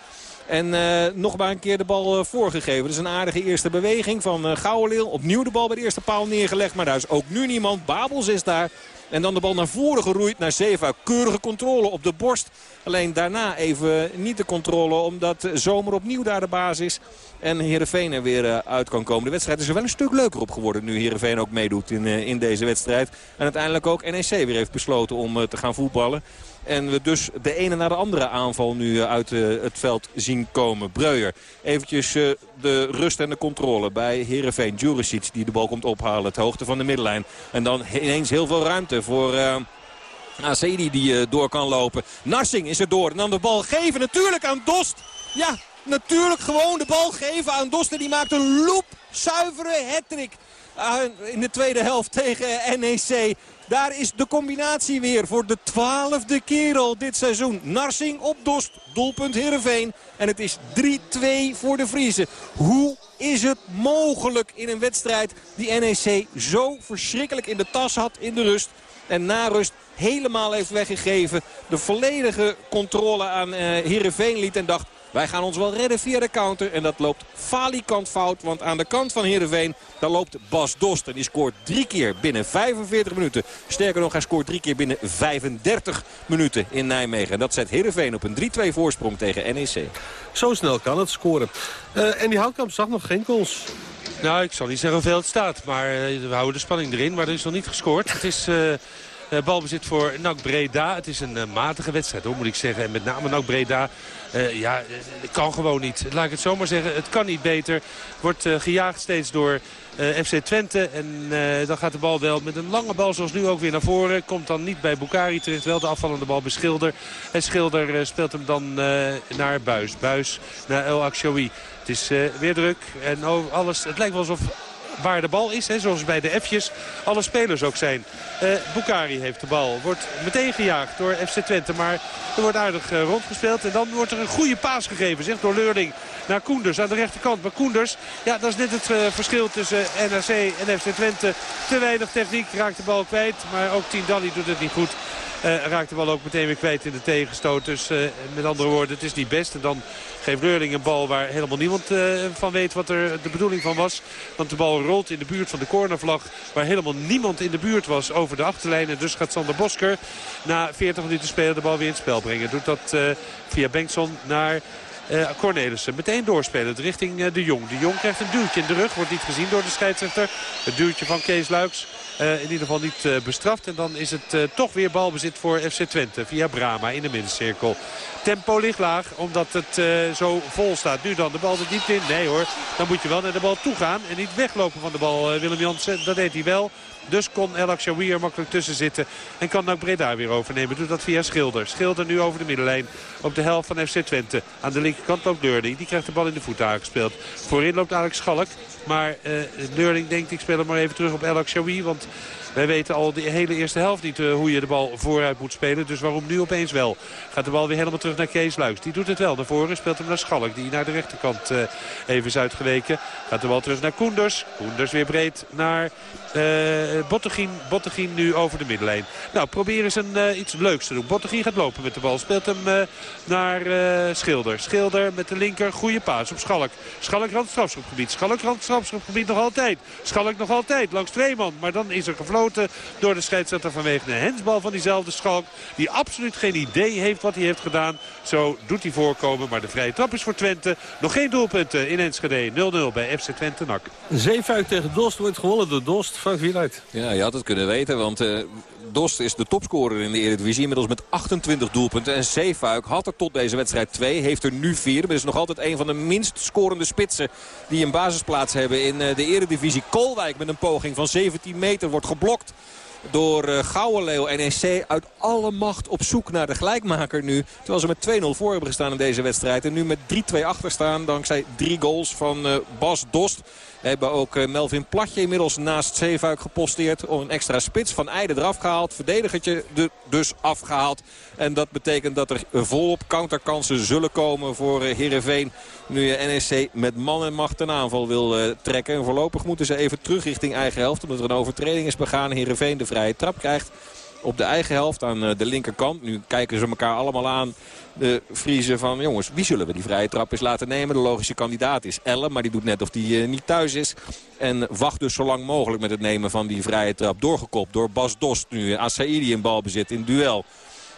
En uh, nog maar een keer de bal uh, voorgegeven. Dus een aardige eerste beweging van uh. Opnieuw de bal bij de eerste paal neergelegd. Maar daar is ook nu niemand. Babels is daar. En dan de bal naar voren geroeid naar Zeva. Keurige controle op de borst. Alleen daarna even niet de controle omdat Zomer opnieuw daar de baas is. En Heerenveen er weer uit kan komen. De wedstrijd is er wel een stuk leuker op geworden nu Heerenveen ook meedoet in, in deze wedstrijd. En uiteindelijk ook NEC weer heeft besloten om te gaan voetballen. En we dus de ene na de andere aanval nu uit het veld zien komen. Breuer, eventjes de rust en de controle bij Heerenveen. Juricic die de bal komt ophalen, het hoogte van de middenlijn. En dan ineens heel veel ruimte voor... Uh, die door kan lopen. Narsing is er door. En dan de bal geven natuurlijk aan Dost. Ja, natuurlijk gewoon de bal geven aan Dost. En die maakt een loop, zuivere hattrick in de tweede helft tegen NEC. Daar is de combinatie weer voor de twaalfde keer al dit seizoen. Narsing op Dost, doelpunt Heerenveen. En het is 3-2 voor de Friese. Hoe is het mogelijk in een wedstrijd die NEC zo verschrikkelijk in de tas had in de rust. En na rust helemaal heeft weggegeven. De volledige controle aan uh, Heerenveen liet en dacht... Wij gaan ons wel redden via de counter. En dat loopt falikant fout. Want aan de kant van Heerenveen, daar loopt Bas Dost. En die scoort drie keer binnen 45 minuten. Sterker nog, hij scoort drie keer binnen 35 minuten in Nijmegen. En dat zet Heerenveen op een 3-2 voorsprong tegen NEC. Zo snel kan het scoren. Uh, en die Houtkamp zag nog geen goals. Nou, ik zal niet zeggen hoeveel het staat. Maar uh, we houden de spanning erin. Maar er is nog niet gescoord. Het is... Uh... Uh, balbezit voor NAC Breda. Het is een uh, matige wedstrijd, hoor, moet ik zeggen. En met name NAC Breda uh, ja, het kan gewoon niet. Laat ik het zomaar zeggen. Het kan niet beter. Wordt gejaagd steeds door FC Twente. En dan gaat de bal wel met een lange bal zoals nu ook weer naar voren. Komt dan niet bij Bukari terecht. Wel de afvallende bal bij Schilder. En Schilder speelt hem dan naar Buis. Buis naar El Akshoui. Het is weer druk. En alles, het lijkt wel alsof waar de bal is. Hè, zoals bij de F'jes alle spelers ook zijn. Uh, Bukari heeft de bal. Wordt meteen gejaagd door FC Twente. Maar er wordt aardig uh, rondgespeeld. En dan wordt er een goede paas gegeven. Zeg, door Leurling naar Koenders aan de rechterkant. Maar Koenders, ja, dat is net het uh, verschil tussen NAC en FC Twente. Te weinig techniek, raakt de bal kwijt. Maar ook Tindalli doet het niet goed. Uh, raakt de bal ook meteen weer kwijt in de tegenstoot. Dus uh, met andere woorden, het is niet best. En dan geeft Leurling een bal waar helemaal niemand uh, van weet wat er de bedoeling van was. Want de bal rolt in de buurt van de cornervlag. Waar helemaal niemand in de buurt was over de achterlijn. En dus gaat Sander Bosker na 40 minuten spelen de bal weer in het spel brengen. Doet dat via Bengtson naar... Uh, Cornelissen meteen doorspelen richting uh, de Jong. De Jong krijgt een duwtje in de rug. Wordt niet gezien door de scheidsrechter. Het duwtje van Kees Luiks. Uh, in ieder geval niet bestraft. En dan is het toch weer balbezit voor FC Twente. Via Brama in de middencirkel. Tempo ligt laag omdat het zo vol staat. Nu dan de bal er diepte in. Nee hoor, dan moet je wel naar de bal toe gaan. En niet weglopen van de bal Willem Jansen. Dat deed hij wel. Dus kon El Akshawi er makkelijk tussen zitten. En kan ook Breda weer overnemen. Doet dat via Schilder. Schilder nu over de middenlijn. Op de helft van FC Twente. Aan de linkerkant loopt Leurling. Die krijgt de bal in de voet aangespeeld. Voorin loopt Alex Schalk. Maar uh, denkt ik speel hem maar even terug op El Akshawi. Want wij weten al de hele eerste helft niet uh, hoe je de bal vooruit moet spelen. Dus waarom nu opeens wel? Gaat de bal weer helemaal terug naar Kees Luiks. Die doet het wel naar voren. Speelt hem naar Schalk. Die naar de rechterkant uh, even is uitgeweken. Gaat de bal terug naar Koenders. Koenders weer breed naar uh, Bottegien, nu over de middenlijn. Nou, probeer eens een, uh, iets leuks te doen. Bottegien gaat lopen met de bal. Speelt hem uh, naar Schilder. Schilder met de linker. Goede paas op Schalk. Schalk rand strafschopgebied. Schalk rand strafschopgebied nog altijd. Schalk nog altijd langs twee man. Maar dan is er gefloten door de scheidsrechter vanwege de hensbal van diezelfde Schalk. Die absoluut geen idee heeft wat hij heeft gedaan. Zo doet hij voorkomen. Maar de vrije trap is voor Twente. Nog geen doelpunten in Enschede. 0-0 bij FC Twente NAC. Zeefuik tegen Dost wordt gewonnen door Dost. Ja, je had het kunnen weten, want uh, Dost is de topscorer in de Eredivisie. Inmiddels met 28 doelpunten. En Zeefuik had er tot deze wedstrijd twee, heeft er nu vier. Maar is nog altijd een van de minst scorende spitsen die een basisplaats hebben in uh, de Eredivisie. Kolwijk met een poging van 17 meter wordt geblokt door uh, Gouwenleeuw. NEC uit alle macht op zoek naar de gelijkmaker nu. Terwijl ze met 2-0 voor hebben gestaan in deze wedstrijd. En nu met 3-2 achter staan dankzij drie goals van Bas Dost. We hebben ook eh, Melvin Platje inmiddels naast Zeefuik geposteerd. Om een extra spits van Eijden eraf gehaald. Verdedigertje dus afgehaald. En dat betekent dat er volop counterkansen zullen komen voor Heerenveen. Nu je NEC met man en macht een aanval wil trekken. En voorlopig moeten ze even terug richting eigen helft. Omdat er een overtreding is begaan. Heerenveen de vrije trap krijgt op de eigen helft aan de linkerkant. Nu kijken ze elkaar allemaal aan. De Friese van jongens, wie zullen we die vrije trap eens laten nemen? De logische kandidaat is Elle, maar die doet net of die uh, niet thuis is. En wacht dus zo lang mogelijk met het nemen van die vrije trap. Doorgekopt door Bas Dost nu. Asaidi in balbezit in duel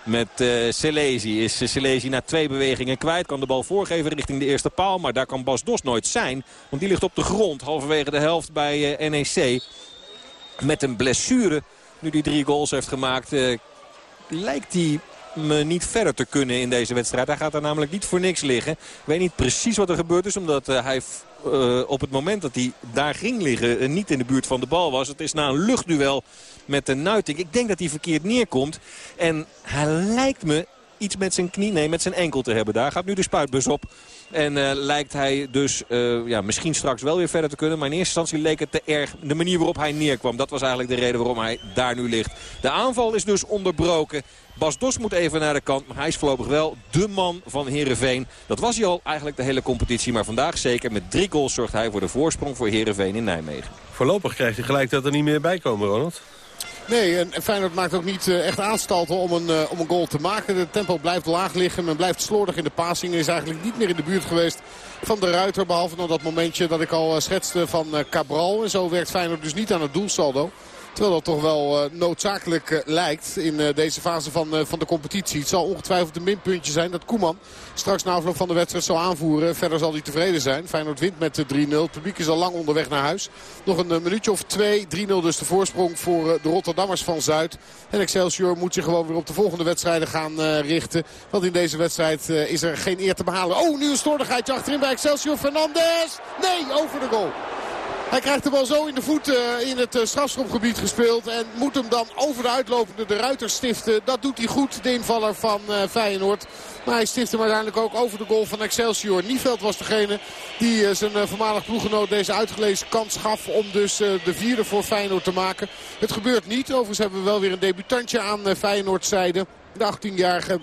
met uh, Selezi. Is Selezi na twee bewegingen kwijt. Kan de bal voorgeven richting de eerste paal. Maar daar kan Bas Dost nooit zijn. Want die ligt op de grond halverwege de helft bij NEC. Met een blessure. Nu die drie goals heeft gemaakt. lijkt hij me niet verder te kunnen in deze wedstrijd. Hij gaat er namelijk niet voor niks liggen. Ik weet niet precies wat er gebeurd is. Omdat uh, hij uh, op het moment dat hij daar ging liggen niet in de buurt van de bal was. Het is na een luchtduel met de Nuiting. Ik denk dat hij verkeerd neerkomt. En hij lijkt me iets met zijn knie, nee met zijn enkel te hebben. Daar gaat nu de spuitbus op. En uh, lijkt hij dus uh, ja, misschien straks wel weer verder te kunnen. Maar in eerste instantie leek het te erg de manier waarop hij neerkwam. Dat was eigenlijk de reden waarom hij daar nu ligt. De aanval is dus onderbroken. Bas Dos moet even naar de kant. Maar hij is voorlopig wel de man van Heerenveen. Dat was hij al eigenlijk de hele competitie. Maar vandaag zeker met drie goals zorgt hij voor de voorsprong voor Heerenveen in Nijmegen. Voorlopig krijgt hij gelijk dat er niet meer bij komen, Ronald. Nee, en Feyenoord maakt ook niet uh, echt aanstalten om een, uh, om een goal te maken. De tempo blijft laag liggen. Men blijft slordig in de passing. Is eigenlijk niet meer in de buurt geweest van de Ruiter. Behalve nog dat momentje dat ik al uh, schetste van Cabral. En zo werkt Feyenoord dus niet aan het doelsaldo. Terwijl dat toch wel uh, noodzakelijk uh, lijkt in uh, deze fase van, van de competitie. Het zal ongetwijfeld een minpuntje zijn dat Koeman straks na afloop van de wedstrijd zal aanvoeren. Verder zal hij tevreden zijn. Feyenoord wint met 3-0. Het publiek is al lang onderweg naar huis. Nog een minuutje of twee. 3-0 dus de voorsprong voor de Rotterdammers van Zuid. En Excelsior moet zich gewoon weer op de volgende wedstrijden gaan richten. Want in deze wedstrijd is er geen eer te behalen. Oh, nu een achterin bij Excelsior. Fernandes. Nee, over de goal. Hij krijgt de bal zo in de voet uh, in het uh, strafschopgebied gespeeld. En moet hem dan over de uitlopende de ruiter stiften. Dat doet hij goed, de invaller van uh, Feyenoord. Maar hij stift hem uiteindelijk ook over de goal van Excelsior. Nieveld was degene die zijn voormalig ploeggenoot deze uitgelezen kans gaf. Om dus de vierde voor Feyenoord te maken. Het gebeurt niet. Overigens hebben we wel weer een debutantje aan Feyenoord zijde. De 18-jarige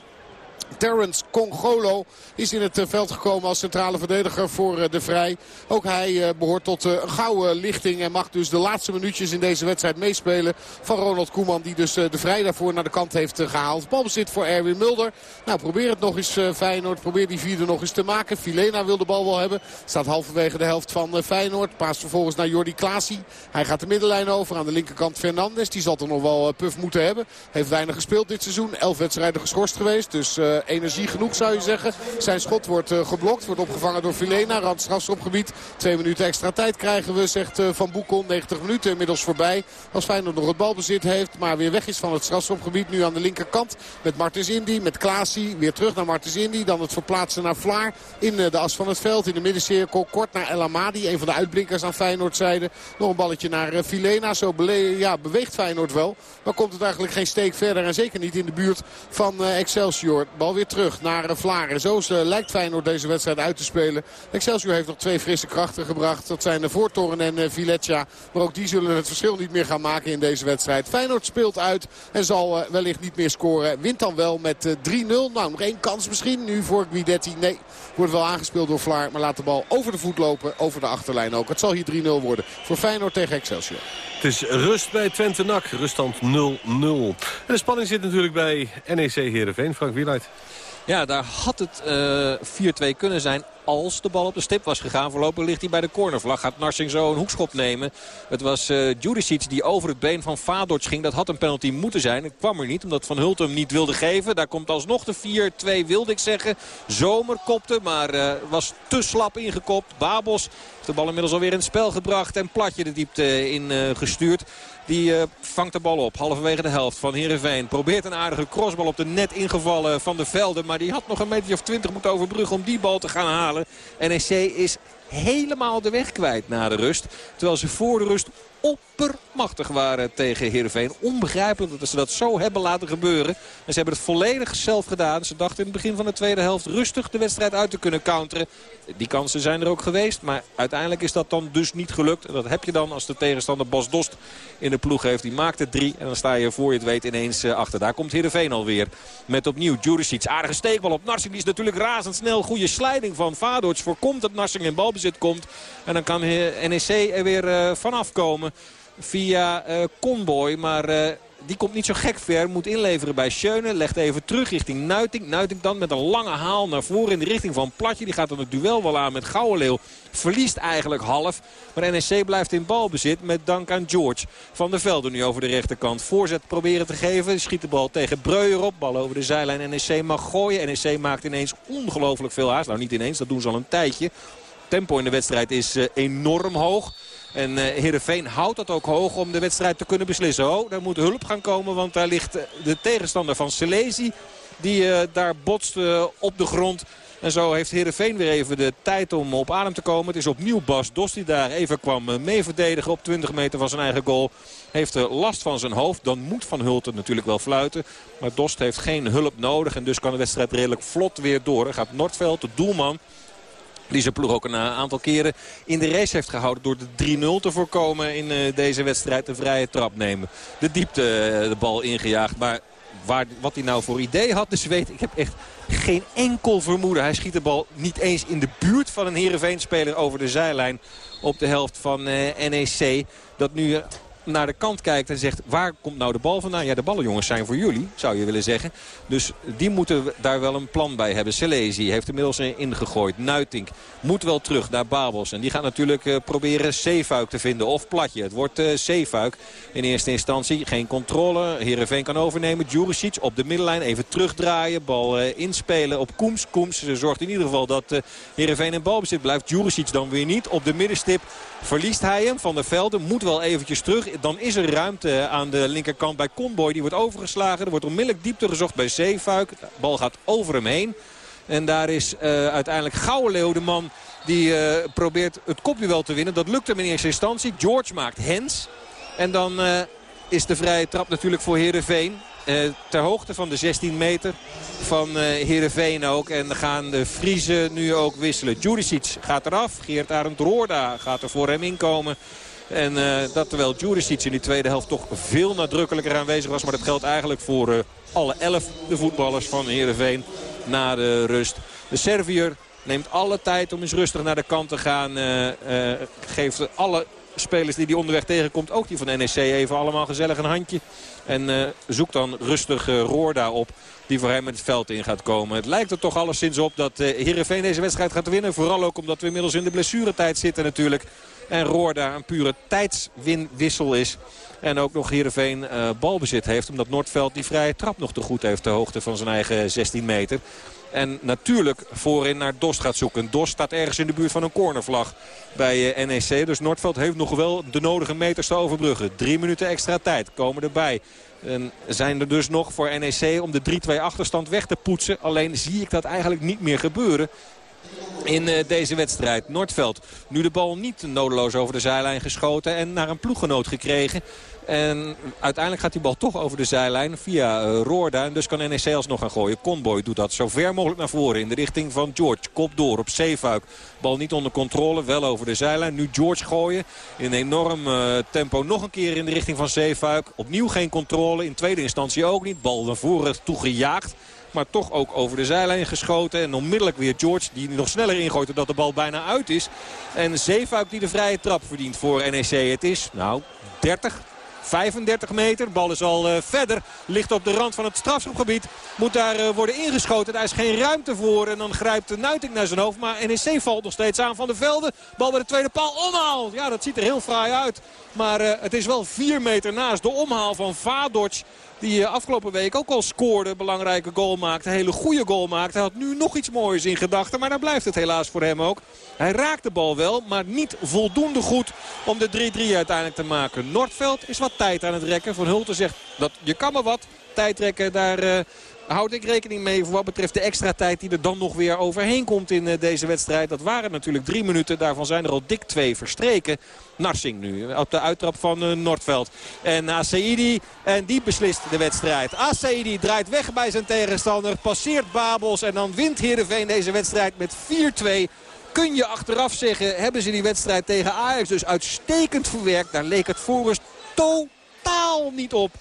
Terrence Congolo is in het veld gekomen als centrale verdediger voor de Vrij. Ook hij behoort tot een gouden lichting en mag dus de laatste minuutjes in deze wedstrijd meespelen van Ronald Koeman. Die dus de Vrij daarvoor naar de kant heeft gehaald. Balbezit voor Erwin Mulder. Nou probeer het nog eens Feyenoord. Probeer die vierde nog eens te maken. Filena wil de bal wel hebben. Staat halverwege de helft van Feyenoord. Paast vervolgens naar Jordi Klaasie. Hij gaat de middenlijn over aan de linkerkant Fernandes. Die zal er nog wel puff moeten hebben. Heeft weinig gespeeld dit seizoen. Elf wedstrijden geschorst geweest. Dus energie genoeg zou je zeggen. Zijn schot wordt uh, geblokt. Wordt opgevangen door Filena. Strafschopgebied. Twee minuten extra tijd krijgen we, zegt uh, Van Boekel. 90 minuten inmiddels voorbij. Als Feyenoord nog het balbezit heeft. Maar weer weg is van het strafschopgebied. Nu aan de linkerkant met Martens Indy. Met Klaasie. Weer terug naar Martens Indy. Dan het verplaatsen naar Vlaar. In de as van het veld. In de middencirkel. Kort naar El Amadi. Een van de uitblinkers aan Feyenoordzijde. Nog een balletje naar Filena. Zo ja, beweegt Feyenoord wel. Maar komt het eigenlijk geen steek verder. En zeker niet in de buurt van Excelsior. Weer terug naar Vlaren. Zo lijkt Feyenoord deze wedstrijd uit te spelen. Excelsior heeft nog twee frisse krachten gebracht. Dat zijn de Voortoren en Villetja. Maar ook die zullen het verschil niet meer gaan maken in deze wedstrijd. Feyenoord speelt uit en zal wellicht niet meer scoren. Wint dan wel met 3-0. Nou, nog één kans misschien nu voor Guidetti. Nee, wordt wel aangespeeld door Vlaar. Maar laat de bal over de voet lopen. Over de achterlijn ook. Het zal hier 3-0 worden voor Feyenoord tegen Excelsior. Het is rust bij Twente NAC. Ruststand 0-0. En de spanning zit natuurlijk bij NEC Heerenveen. Frank Wieluid. Ja, daar had het uh, 4-2 kunnen zijn als de bal op de stip was gegaan. Voorlopig ligt hij bij de cornervlag. Gaat Narsing zo een hoekschop nemen. Het was uh, Judicic die over het been van Vadoc ging. Dat had een penalty moeten zijn. Het kwam er niet omdat Van Hult hem niet wilde geven. Daar komt alsnog de 4-2 wilde ik zeggen. Zomer kopte, maar uh, was te slap ingekopt. Babos heeft de bal inmiddels alweer in het spel gebracht. En Platje de diepte in gestuurd. Die uh, vangt de bal op, halverwege de helft van Heerenveen. Probeert een aardige crossbal op de net ingevallen van de velden. Maar die had nog een meter of twintig moeten overbruggen om die bal te gaan halen. NEC is helemaal de weg kwijt na de rust. Terwijl ze voor de rust oppermachtig waren tegen Heerenveen. Onbegrijpelijk dat ze dat zo hebben laten gebeuren. En ze hebben het volledig zelf gedaan. Ze dachten in het begin van de tweede helft rustig de wedstrijd uit te kunnen counteren. Die kansen zijn er ook geweest. Maar uiteindelijk is dat dan dus niet gelukt. En dat heb je dan als de tegenstander Bas Dost in de ploeg heeft. Die maakt het drie. En dan sta je voor je het weet ineens achter. Daar komt Heerenveen alweer. Met opnieuw Juricic. Aardige steekbal op Narsing. Die is natuurlijk razendsnel. Goede slijding van Vadoc. Voorkomt dat Narsing in balbezit komt. En dan kan NEC er weer vanaf komen via uh, Conboy. Maar uh, die komt niet zo gek ver. Moet inleveren bij Schöne. Legt even terug richting Nuiting. Nuiting dan met een lange haal naar voren in de richting van Platje. Die gaat dan het duel wel aan met Gouwenleeuw. Verliest eigenlijk half. Maar NSC blijft in balbezit met dank aan George. Van der Velde nu over de rechterkant. Voorzet proberen te geven. Schiet de bal tegen Breuer op. Bal over de zijlijn. NSC mag gooien. NSC maakt ineens ongelooflijk veel haast. Nou niet ineens, dat doen ze al een tijdje. Tempo in de wedstrijd is uh, enorm hoog. En uh, Heerenveen houdt dat ook hoog om de wedstrijd te kunnen beslissen. Oh, daar moet hulp gaan komen, want daar ligt de tegenstander van Selesi. Die daar botst op de grond. En zo heeft Heerenveen weer even de tijd om op adem te komen. Het is opnieuw Bas Dost die daar even kwam eh, mee verdedigen op 20 meter van zijn eigen goal. Heeft last van zijn hoofd. Dan moet Van Hulten natuurlijk wel fluiten. Maar Dost heeft geen hulp nodig. En dus kan de wedstrijd redelijk vlot weer door. Dan gaat Noordveld, de doelman... Die zijn ploeg ook een aantal keren in de race heeft gehouden door de 3-0 te voorkomen in eh, deze wedstrijd. Een vrije trap nemen. De diepte de bal ingejaagd. Maar waar, wat hij nou voor idee had, dus weet ik heb echt geen enkel vermoeden. Hij schiet de bal niet eens in de buurt van een Heerenveen-speler over de zijlijn op de helft van eh, NEC. Dat nu naar de kant kijkt en zegt waar komt nou de bal vandaan? Ja, de ballen jongens zijn voor jullie, zou je willen zeggen. Dus die moeten daar wel een plan bij hebben. Selezi heeft inmiddels ingegooid. Nuitink moet wel terug naar Babels. En die gaat natuurlijk uh, proberen Zeefuik te vinden. Of Platje. Het wordt uh, Zeefuik in eerste instantie. Geen controle. Heerenveen kan overnemen. Djuricic op de middenlijn even terugdraaien. Bal uh, inspelen op Koems. Koems zorgt in ieder geval dat uh, Heerenveen in balbezit blijft. Djuricic dan weer niet. Op de middenstip verliest hij hem. Van der Velde moet wel eventjes terug. Dan is er ruimte aan de linkerkant bij Conboy. Die wordt overgeslagen. Er wordt onmiddellijk diepte gezocht bij Zeefuik. De bal gaat over hem heen. En daar is uh, uiteindelijk Gouwenleeuw de man die uh, probeert het kopduel te winnen. Dat lukt hem in eerste instantie. George maakt Hens. En dan uh, is de vrije trap natuurlijk voor Heerenveen. Ter hoogte van de 16 meter van Heerenveen ook. En gaan de Friese nu ook wisselen. Juricic gaat eraf. Geert Arend Roorda gaat er voor hem inkomen. En uh, dat terwijl Juricic in die tweede helft toch veel nadrukkelijker aanwezig was. Maar dat geldt eigenlijk voor alle elf de voetballers van Heerenveen na de rust. De Servier neemt alle tijd om eens rustig naar de kant te gaan. Uh, geeft alle spelers die die onderweg tegenkomt, ook die van NEC, even allemaal gezellig een handje. En uh, zoekt dan rustig uh, Roorda op die voor hem met het veld in gaat komen. Het lijkt er toch alleszins op dat uh, Heerenveen deze wedstrijd gaat winnen. Vooral ook omdat we inmiddels in de blessuretijd zitten natuurlijk. En Roorda een pure tijdswinwissel is. En ook nog Heerenveen uh, balbezit heeft. Omdat Noordveld die vrije trap nog te goed heeft. Ter hoogte van zijn eigen 16 meter. En natuurlijk voorin naar Dost gaat zoeken. Dost staat ergens in de buurt van een cornervlag bij NEC. Dus Noordveld heeft nog wel de nodige meters te overbruggen. Drie minuten extra tijd komen erbij. En zijn er dus nog voor NEC om de 3-2 achterstand weg te poetsen. Alleen zie ik dat eigenlijk niet meer gebeuren in uh, deze wedstrijd. Noordveld nu de bal niet nodeloos over de zijlijn geschoten en naar een ploeggenoot gekregen. En uiteindelijk gaat die bal toch over de zijlijn via uh, Roorda. En dus kan NEC alsnog gaan gooien. Conboy doet dat zo ver mogelijk naar voren in de richting van George. Kop door op Zeefuik. Bal niet onder controle, wel over de zijlijn. Nu George gooien in enorm uh, tempo nog een keer in de richting van Zeefuik. Opnieuw geen controle, in tweede instantie ook niet. Bal naar voren toegejaagd maar toch ook over de zijlijn geschoten. En onmiddellijk weer George die nog sneller ingooit omdat de bal bijna uit is. En Zeefuik die de vrije trap verdient voor NEC. Het is nou 30, 35 meter. Bal is al uh, verder. Ligt op de rand van het strafschopgebied. Moet daar uh, worden ingeschoten. Daar is geen ruimte voor. En dan grijpt Nuiting naar zijn hoofd. Maar NEC valt nog steeds aan van de velden. Bal bij de tweede paal. Omhaal. Ja, dat ziet er heel fraai uit. Maar uh, het is wel 4 meter naast de omhaal van Vadoc. Die afgelopen week ook al scoorde. Belangrijke goal maakte. Een hele goede goal maakte. Hij had nu nog iets moois in gedachten. Maar daar blijft het helaas voor hem ook. Hij raakt de bal wel. Maar niet voldoende goed om de 3-3 uiteindelijk te maken. Noordveld is wat tijd aan het rekken. Van Hulten zegt dat je kan maar wat. Tijd trekken, daar uh, houd ik rekening mee voor wat betreft de extra tijd die er dan nog weer overheen komt in uh, deze wedstrijd. Dat waren natuurlijk drie minuten. Daarvan zijn er al dik twee verstreken. Narsing nu op de uittrap van uh, Noordveld. En Asaidi. En die beslist de wedstrijd. Asaidi draait weg bij zijn tegenstander. Passeert Babels. En dan wint Heerenveen deze wedstrijd met 4-2 kun je achteraf zeggen, hebben ze die wedstrijd tegen Ajax dus uitstekend verwerkt. Daar leek het voorrust totaal niet op.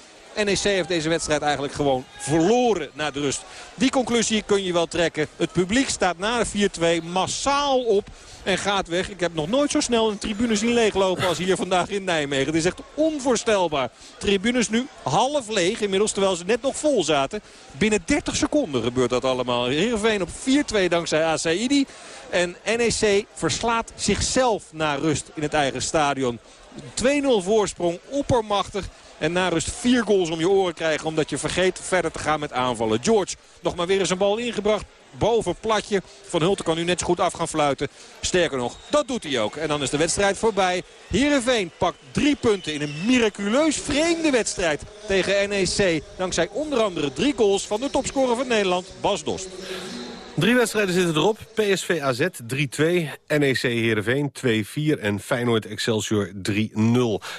NEC heeft deze wedstrijd eigenlijk gewoon verloren na de rust. Die conclusie kun je wel trekken. Het publiek staat na de 4-2 massaal op en gaat weg. Ik heb nog nooit zo snel een tribune zien leeglopen als hier vandaag in Nijmegen. Het is echt onvoorstelbaar. Tribunes nu half leeg inmiddels, terwijl ze net nog vol zaten. Binnen 30 seconden gebeurt dat allemaal. Heerenveen op 4-2 dankzij Asaidi. En NEC verslaat zichzelf na rust in het eigen stadion. 2-0 voorsprong, oppermachtig. En na rust vier goals om je oren krijgen omdat je vergeet verder te gaan met aanvallen. George nog maar weer eens een bal ingebracht. Boven platje. Van Hulten kan nu net zo goed af gaan fluiten. Sterker nog, dat doet hij ook. En dan is de wedstrijd voorbij. Heerenveen pakt drie punten in een miraculeus vreemde wedstrijd tegen NEC. Dankzij onder andere drie goals van de topscorer van Nederland, Bas Dost. Drie wedstrijden zitten erop. PSV AZ 3-2, NEC Heerenveen 2-4 en Feyenoord Excelsior 3-0.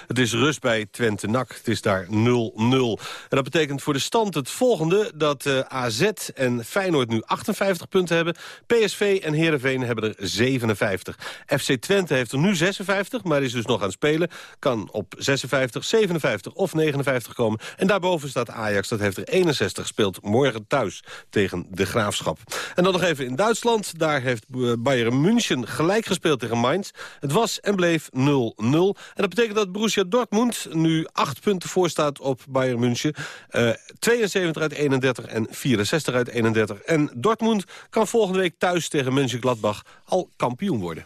Het is rust bij Twente NAC. Het is daar 0-0. En dat betekent voor de stand het volgende... dat eh, AZ en Feyenoord nu 58 punten hebben. PSV en Heerenveen hebben er 57. FC Twente heeft er nu 56, maar is dus nog aan het spelen. Kan op 56, 57 of 59 komen. En daarboven staat Ajax, dat heeft er 61. Speelt morgen thuis tegen de Graafschap. En dan nog even in Duitsland. Daar heeft eh, Bayern München gelijk gespeeld tegen Mainz. Het was en bleef 0-0. En dat betekent dat Borussia Dortmund nu 8 punten voor staat op Bayern München. Uh, 72 uit 31 en 64 uit 31. En Dortmund kan volgende week thuis tegen Mönchengladbach al kampioen worden.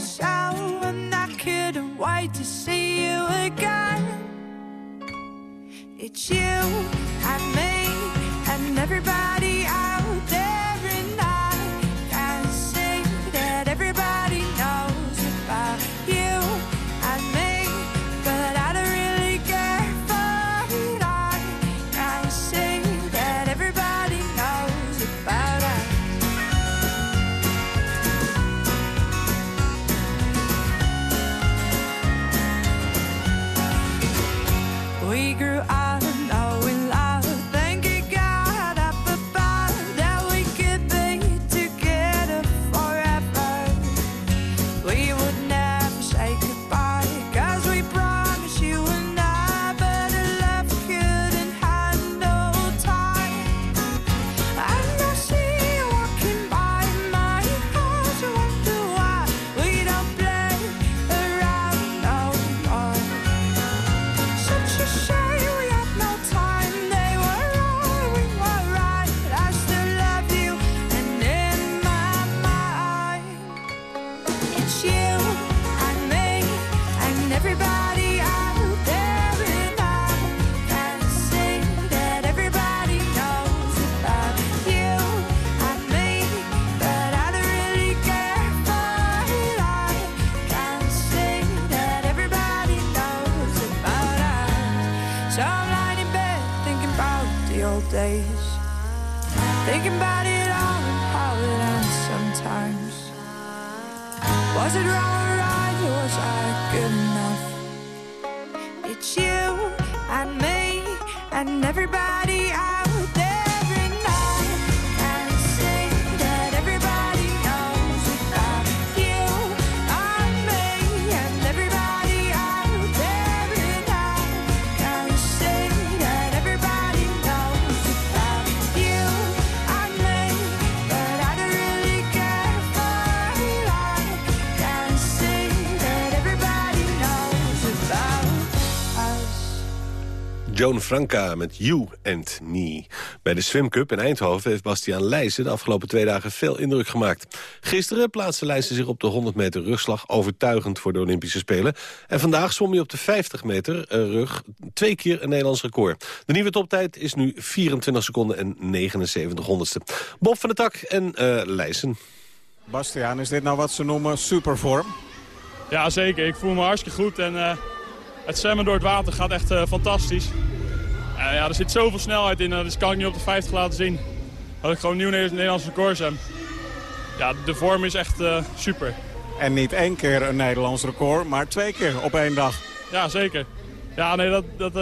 And I couldn't wait to see you again. It's you and me and everybody Joan Franca met You and Me. Bij de Swim Cup in Eindhoven heeft Bastiaan Leijzen de afgelopen twee dagen veel indruk gemaakt. Gisteren plaatste Leijzen zich op de 100 meter rugslag overtuigend voor de Olympische Spelen. En vandaag zwom hij op de 50 meter eh, rug twee keer een Nederlands record. De nieuwe toptijd is nu 24 seconden en 79 honderdste. Bob van der Tak en uh, Leijzen. Bastiaan, is dit nou wat ze noemen supervorm? Ja, zeker. Ik voel me hartstikke goed en... Uh het zwemmen door het water gaat echt uh, fantastisch. Uh, ja, er zit zoveel snelheid in, dus kan ik niet op de 50 laten zien. Dat ik gewoon nieuw Nederlandse record zwem. Ja, de vorm is echt uh, super. En niet één keer een Nederlands record, maar twee keer op één dag. Ja, zeker. Ja, nee, dat, dat,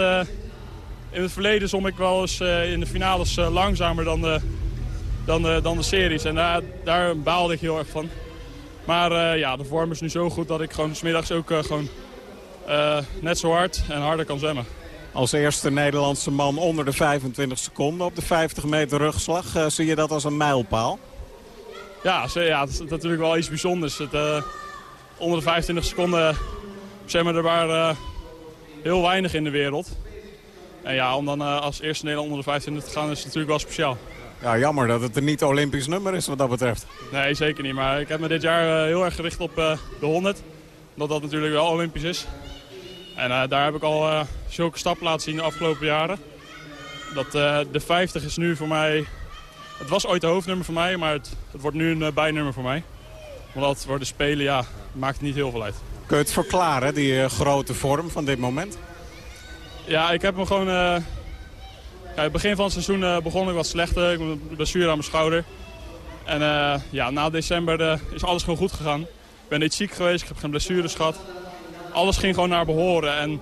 in het verleden som ik wel eens in de finales langzamer dan de, dan, de, dan de series. En daar, daar baalde ik heel erg van. Maar ja, de vorm is nu zo goed dat ik gewoon smiddags ook gewoon net zo hard en harder kan zwemmen. Als eerste Nederlandse man onder de 25 seconden op de 50 meter rugslag. Uh, zie je dat als een mijlpaal? Ja, ja dat is natuurlijk wel iets bijzonders. Het, uh, onder de 25 seconden zwemmen er maar heel weinig in de wereld. En ja, om dan als eerste Nederland onder de 25 te gaan is natuurlijk wel speciaal. Ja, jammer dat het een niet Olympisch nummer is wat dat betreft. Nee, zeker niet. Maar ik heb me dit jaar heel erg gericht op de 100. Dat dat natuurlijk wel Olympisch is. En daar heb ik al zulke stappen laten zien de afgelopen jaren. Dat, de 50 is nu voor mij... Het was ooit de hoofdnummer voor mij, maar het, het wordt nu een bijnummer voor mij. Omdat voor de Spelen, ja, maakt niet heel veel uit. Kun je het verklaren, die grote vorm van dit moment? Ja, ik heb me gewoon... Ja, het begin van het seizoen begon ik wat slechter. Ik een blessure aan mijn schouder. En ja, na december is alles gewoon goed gegaan. Ik ben niet ziek geweest, ik heb geen blessures gehad. Alles ging gewoon naar behoren. En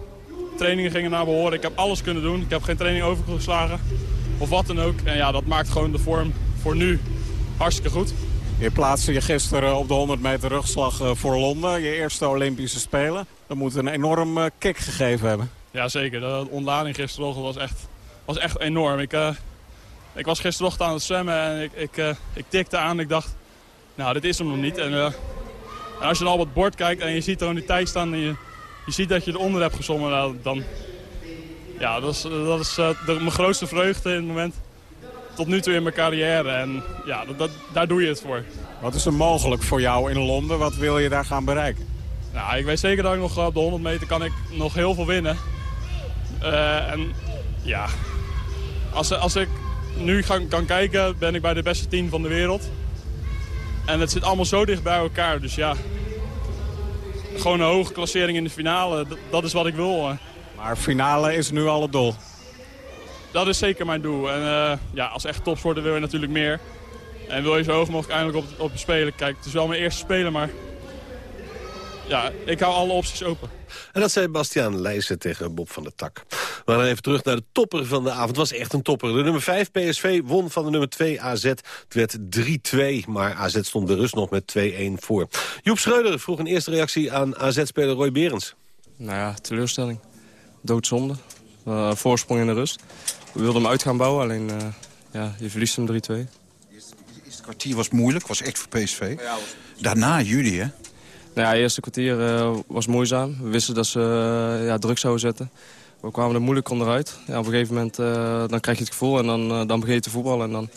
trainingen gingen naar behoren. Ik heb alles kunnen doen. Ik heb geen training overgeslagen. Of wat dan ook. En ja, dat maakt gewoon de vorm voor nu hartstikke goed. Je plaatste je gisteren op de 100 meter rugslag voor Londen. Je eerste Olympische Spelen. Dat moet een enorm kick gegeven hebben. Ja, zeker. De ontlading gisterochtend was echt, was echt enorm. Ik, uh, ik was gisterochtend aan het zwemmen en ik, ik, uh, ik tikte aan. Ik dacht, nou, dit is hem nog niet. En, uh, en als je dan al op het bord kijkt en je ziet dan die tijd staan... en je, je ziet dat je eronder hebt gezongen, nou, dan... Ja, dat is, dat is de, mijn grootste vreugde in het moment tot nu toe in mijn carrière. En ja, dat, dat, daar doe je het voor. Wat is er mogelijk voor jou in Londen? Wat wil je daar gaan bereiken? Nou, ik weet zeker dat ik nog op de 100 meter kan ik nog heel veel winnen. Uh, en ja, als, als ik nu kan, kan kijken, ben ik bij de beste team van de wereld. En het zit allemaal zo dicht bij elkaar. Dus ja, gewoon een hoge klassering in de finale, dat, is wat ik wil. Maar finale is nu al het doel? Dat is zeker mijn doel. En uh, ja, als echt topsporter wil je natuurlijk meer. En wil je zo hoog mogelijk eindelijk op, op de spelen. Kijk, het is wel mijn eerste spelen, maar ja, ik hou alle opties open. En dat zei Bastiaan Leijsen tegen Bob van der Tak. We gaan even terug naar de topper van de avond. Het was echt een topper. De nummer 5 PSV won van de nummer 2 AZ. Het werd 3-2, maar AZ stond de rust nog met 2-1 voor. Joep Schreuder vroeg een eerste reactie aan AZ-speler Roy Berends. Nou ja, teleurstelling. Doodzonde. Uh, voorsprong in de rust. We wilden hem uit gaan bouwen, alleen uh, ja, je verliest hem 3-2. Het eerste kwartier was moeilijk, was echt voor PSV. Daarna jullie, hè? Nou ja, het eerste kwartier uh, was moeizaam. We wisten dat ze uh, ja, druk zouden zetten. We kwamen er moeilijk onderuit. Ja, op een gegeven moment uh, dan krijg je het gevoel en dan, dan begin je te voetballen. En dan,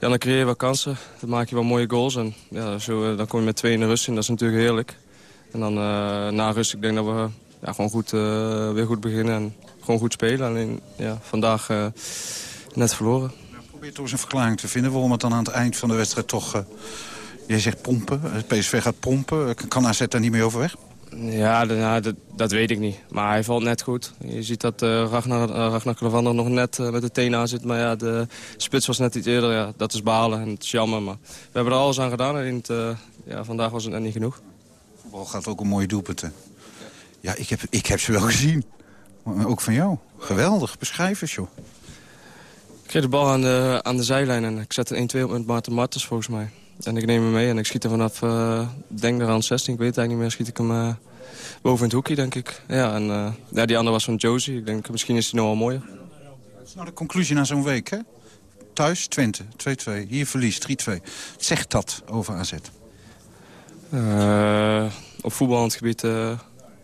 ja, dan creëer je wel kansen. Dan maak je wel mooie goals. En ja, zo, dan kom je met twee in de rust in. Dat is natuurlijk heerlijk. En dan na rust, ik denk dat we ja, gewoon goed, weer goed beginnen en gewoon goed spelen. Alleen ja, vandaag net verloren. probeer toch eens een verklaring te vinden waarom het dan aan het eind van de wedstrijd toch Jij zegt pompen, PSV gaat pompen. Kan AZ daar niet mee overweg? Ja, nou, dat, dat, weet ik niet. Maar hij valt net goed. Je ziet dat uh, Ragnar, uh, Ragnar nog net uh, met de tenen aan zit. Maar ja, de spits was net iets eerder. Ja, dat is balen en het is jammer. Maar we hebben er alles aan gedaan. En het, ja, vandaag was het net niet genoeg. Voetbal gaat ook een mooie doelpunten. Ja, ik heb, ik heb ze wel gezien. Ook van jou. Geweldig. Beschrijf eens, joh. Ik kreeg de bal aan de, aan de zijlijn en ik zette 1-2 op met Maarten Martens volgens mij. En ik neem hem mee en ik schiet er vanaf, uh, denk er aan 16, ik weet het eigenlijk niet meer, schiet ik hem uh, boven in het hoekje, denk ik. Ja, en uh, ja, die andere was van Josie. Ik denk, misschien is hij nog wel mooier. Dat is nou de conclusie na zo'n week, hè? Thuis Twente, 2-2. Hier verlies, 3-2. Zegt dat over AZ? op voetballend gebied dat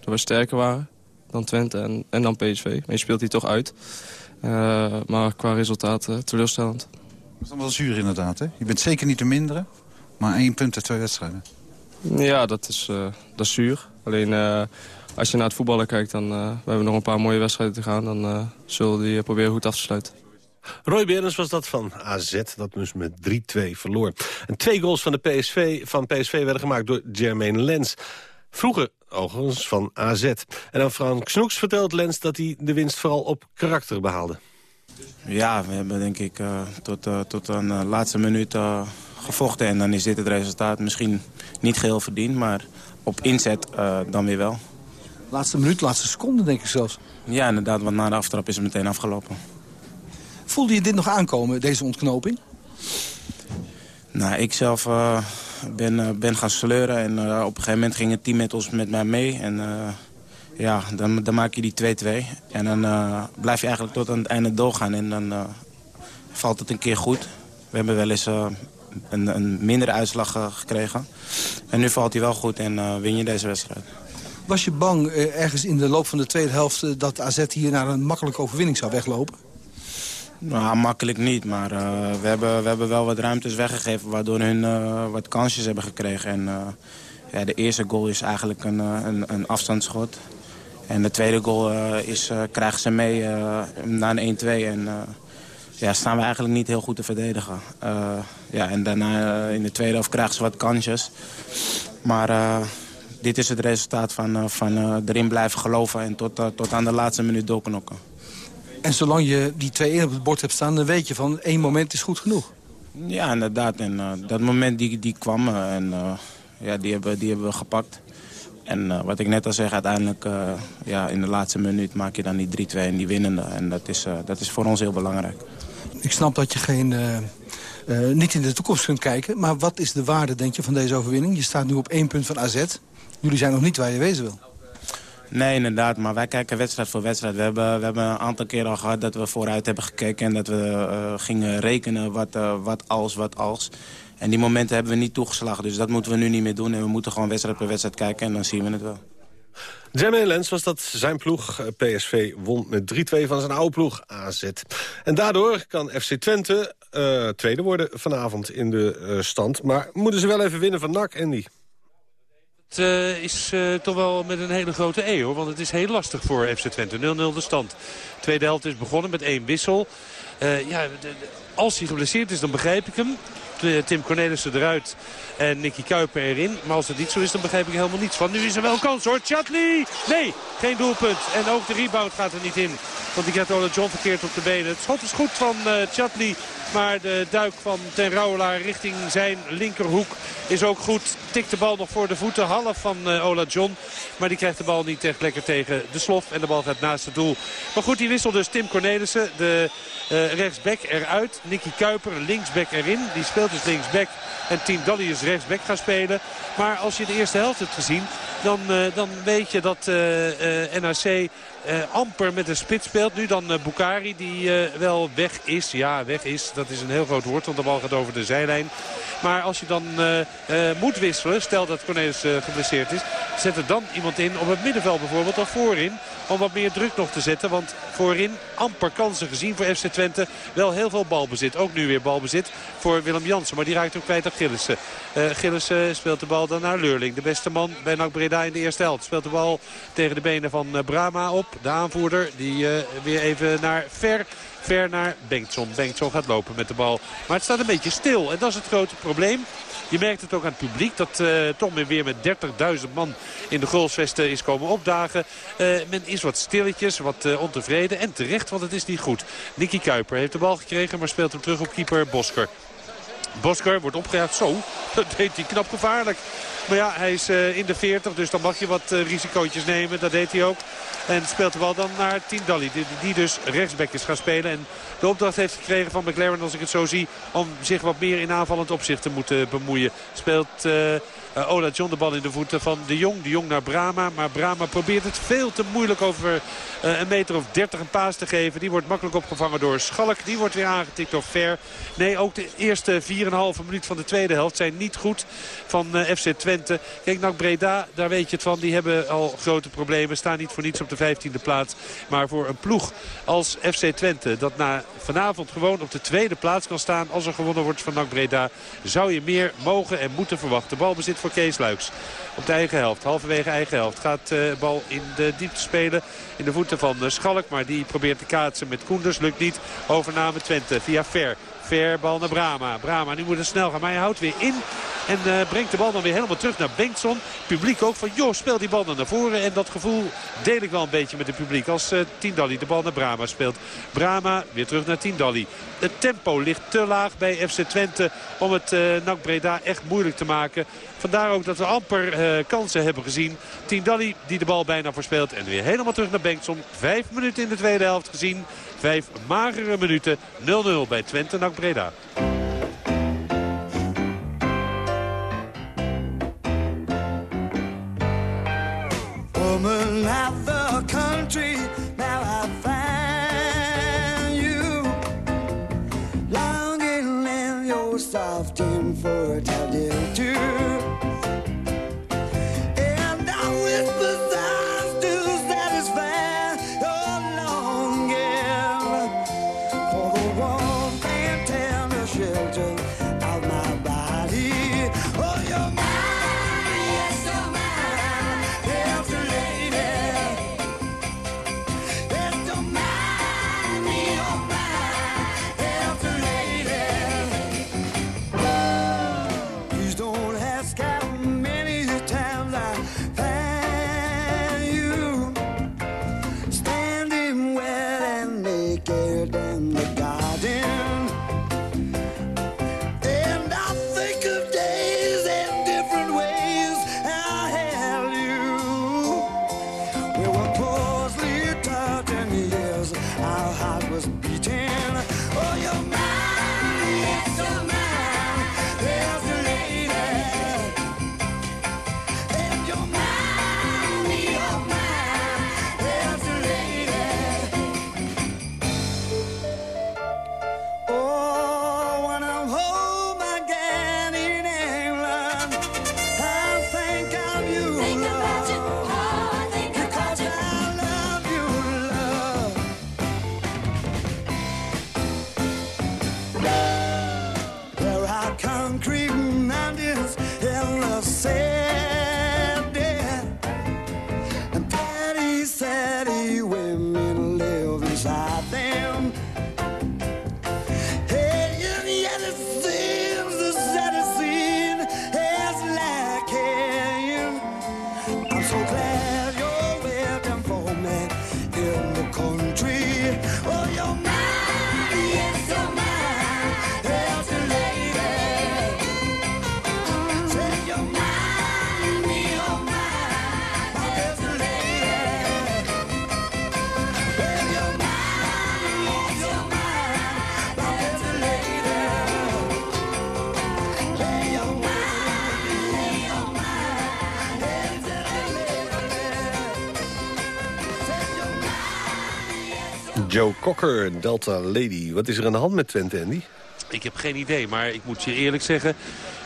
we sterker waren dan Twente en, en dan PSV. Maar je speelt hij toch uit. maar qua resultaat teleurstellend. Dat is dan wel zuur inderdaad, hè? Je bent zeker niet de mindere. Maar één punt uit twee wedstrijden. Ja, dat is, uh, dat is zuur. Alleen uh, als je naar het voetballen kijkt, dan uh, we hebben nog een paar mooie wedstrijden te gaan. Dan zullen we die proberen goed af te sluiten. Roy Berens was dat van AZ, dat dus met 3-2 verloor. En twee goals van, de PSV, van PSV werden gemaakt door Jermaine Lens. Vroeger overigens van AZ. En dan Frank Snoeks vertelt Lens dat hij de winst vooral op karakter behaalde. Ja, we hebben denk ik tot, tot een laatste minuut gevochten. En dan is dit het resultaat misschien niet geheel verdiend, maar op inzet uh, dan weer wel. Laatste minuut, laatste seconde denk ik zelfs. Ja, inderdaad, want na de aftrap is het meteen afgelopen. Voelde je dit nog aankomen, deze ontknoping? Nou, ik zelf uh, ben, uh, ben gaan sleuren en op een gegeven moment ging het team met ons met mij mee. En ja, dan, dan maak je die 2-2. En dan blijf je eigenlijk tot aan het einde doorgaan en dan valt het een keer goed. We hebben wel eens een, een mindere uitslag uh, gekregen. En nu valt hij wel goed en uh, win je deze wedstrijd. Was je bang eh, ergens in de loop van de tweede helft... Eh, dat AZ hier naar een makkelijke overwinning zou weglopen? Nou, makkelijk niet, maar uh, we, hebben, we hebben wel wat ruimtes weggegeven... waardoor hun uh, wat kansjes hebben gekregen. En, uh, ja, de eerste goal is eigenlijk een, een, een afstandsschot. En de tweede goal is, krijgen ze mee na een 1-2. En ja, staan we eigenlijk niet heel goed te verdedigen. ja, en daarna in de tweede helft krijgen ze wat kansjes. Maar dit is het resultaat van, van erin blijven geloven... en tot, tot aan de laatste minuut doorknokken. En zolang je die 2-1 op het bord hebt staan, dan weet je van één moment is goed genoeg. Ja, inderdaad. En uh, dat moment die, die kwam uh, en uh, ja, die, hebben, die hebben we gepakt. En wat ik net al zeg, uiteindelijk ja, in de laatste minuut maak je dan die 3-2 en die winnende. En dat is, dat is voor ons heel belangrijk. Ik snap dat je geen, niet in de toekomst kunt kijken. Maar wat is de waarde, denk je, van deze overwinning? Je staat nu op één punt van AZ. Jullie zijn nog niet waar je wezen wil. Nee, inderdaad. Maar wij kijken wedstrijd voor wedstrijd. We hebben, we hebben een aantal keer al gehad dat we vooruit hebben gekeken... en dat we uh, gingen rekenen wat, wat als, wat als. En die momenten hebben we niet toegeslagen. Dus dat moeten we nu niet meer doen. En we moeten gewoon wedstrijd per wedstrijd kijken en dan zien we het wel. Jamie Lens was dat zijn ploeg. PSV won met 3-2 van zijn oude ploeg AZ. En daardoor kan FC Twente uh, tweede worden vanavond in de stand. Maar moeten ze wel even winnen van NAC, Andy? Het is toch wel met een hele grote E hoor. Want het is heel lastig voor FC Twente. 0-0 de stand. Tweede helft is begonnen met één wissel. Ja, als hij geblesseerd is dan begrijp ik hem. Tim Cornelissen eruit en Nicky Kuiper erin. Maar als het niet zo is, dan begrijp ik helemaal niets van. Nu is er wel kans hoor. Chatli! Nee, geen doelpunt. En ook de rebound gaat er niet in. Want die krijgt Ola John verkeerd op de benen. Het schot is goed van uh, Chatli. Maar de duik van Ten Rouwelaar richting zijn linkerhoek is ook goed. Tikt de bal nog voor de voeten. Half van uh, Ola John. Maar die krijgt de bal niet echt lekker tegen de slof. En de bal gaat naast het doel. Maar goed, die wissel dus Tim Cornelissen. De uh, rechtsback eruit. Nicky Kuiper, linksback erin. Die speelt dus linksback. En Dolly is rechtsback gaan spelen. Maar als je de eerste helft hebt gezien... dan, uh, dan weet je dat uh, NAC uh, amper met een spits speelt. Nu dan uh, Bukari die uh, wel weg is. Ja, weg is. Dat is een heel groot woord, want de bal gaat over de zijlijn. Maar als je dan moet wisselen, stel dat Cornelis geblesseerd is... zet er dan iemand in op het middenveld bijvoorbeeld of voorin... om wat meer druk nog te zetten. Want voorin amper kansen gezien voor FC Twente. Wel heel veel balbezit. Ook nu weer balbezit voor Willem Jansen. Maar die raakt ook kwijt aan Gillissen. Uh, Gillissen speelt de bal dan naar Leurling. De beste man bij NAC Breda in de eerste helft. Speelt de bal tegen de benen van Brama op. De aanvoerder die uh, weer even naar Ver ver naar Bengtson. Bengtson gaat lopen met de bal. Maar het staat een beetje stil. En dat is het grote probleem. Je merkt het ook aan het publiek dat uh, toch weer met 30.000 man in de goalsvesten is komen opdagen. Uh, men is wat stilletjes, wat ontevreden. En terecht, want het is niet goed. Nicky Kuiper heeft de bal gekregen, maar speelt hem terug op keeper Bosker. Bosker wordt opgejaagd. Zo, dat deed hij knap gevaarlijk. Maar ja, hij is uh, in de 40, dus dan mag je wat uh, risicootjes nemen. Dat deed hij ook. En speelt bal dan naar Tindalli, die, die dus rechtsback is gaan spelen. En de opdracht heeft gekregen van McLaren, als ik het zo zie... om zich wat meer in aanvallend opzicht te moeten bemoeien. Speelt... Uh, Ola John de bal in de voeten van De Jong. De Jong naar Brama. Maar Brama probeert het veel te moeilijk over uh, een meter of 30 een paas te geven. Die wordt makkelijk opgevangen door Schalk. Die wordt weer aangetikt door Ver. Nee, ook de eerste 4,5 minuut van de tweede helft zijn niet goed van uh, FC Twente. Kijk, naar Breda, daar weet je het van. Die hebben al grote problemen. Staan niet voor niets op de 15e plaats. Maar voor een ploeg als FC Twente, dat na vanavond gewoon op de tweede plaats kan staan... als er gewonnen wordt van NAC Breda, zou je meer mogen en moeten verwachten. Balbezit voor Kees Luiks. Op de eigen helft, halverwege eigen helft. Gaat de uh, bal in de diepte spelen. In de voeten van uh, Schalk. Maar die probeert te kaatsen met Koenders. Lukt niet. Overname Twente via Ver. Ver bal naar Brama. Brama, nu moet het snel gaan. Maar hij houdt weer in. En uh, brengt de bal dan weer helemaal terug naar Bengtson. Publiek ook van, joh, speel die bal naar voren. En dat gevoel deel ik wel een beetje met het publiek. Als uh, de bal naar Brama speelt. Brama weer terug naar Tindalli. Het tempo ligt te laag bij FC Twente om het uh, NAC Breda echt moeilijk te maken. Vandaar ook dat we amper kansen hebben gezien. Tindalli die de bal bijna verspeelt. En weer helemaal terug naar Bengtson. Vijf minuten in de tweede helft gezien. Vijf magere minuten. 0-0 bij Twente NAC Breda. Woman of country, now I find you longing in your soft and fertile. Joe Cocker, Delta Lady. Wat is er aan de hand met Twente, Andy? Ik heb geen idee, maar ik moet je eerlijk zeggen...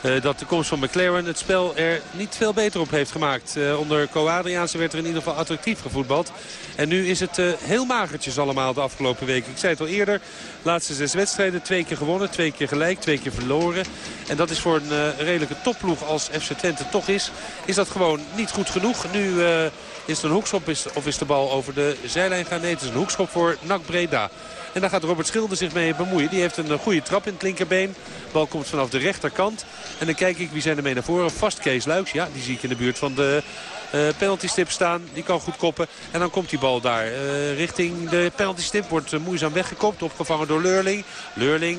eh, dat de komst van McLaren het spel er niet veel beter op heeft gemaakt. Eh, onder Co-Adriaanse werd er in ieder geval attractief gevoetbald. En nu is het eh, heel magertjes allemaal de afgelopen weken. Ik zei het al eerder, laatste zes wedstrijden. Twee keer gewonnen, twee keer gelijk, twee keer verloren. En dat is voor een redelijke topploeg als FC Twente toch is... is dat gewoon niet goed genoeg. Nu... is het een hoekschop is, of is de bal over de zijlijn gaan? Nee, het is een hoekschop voor NAC Breda. En daar gaat Robert Schilder zich mee bemoeien. Die heeft een eh, goede trap in het linkerbeen. De bal komt vanaf de rechterkant. En dan kijk ik wie zijn er mee naar voren. Vast Kees Luiks. Ja, die zie ik in de buurt van de eh penaltystip staan. Die kan goed koppen. En dan komt die bal daar eh, richting de penaltystip. Wordt moeizaam weggekopt. Opgevangen door Leurling. Leurling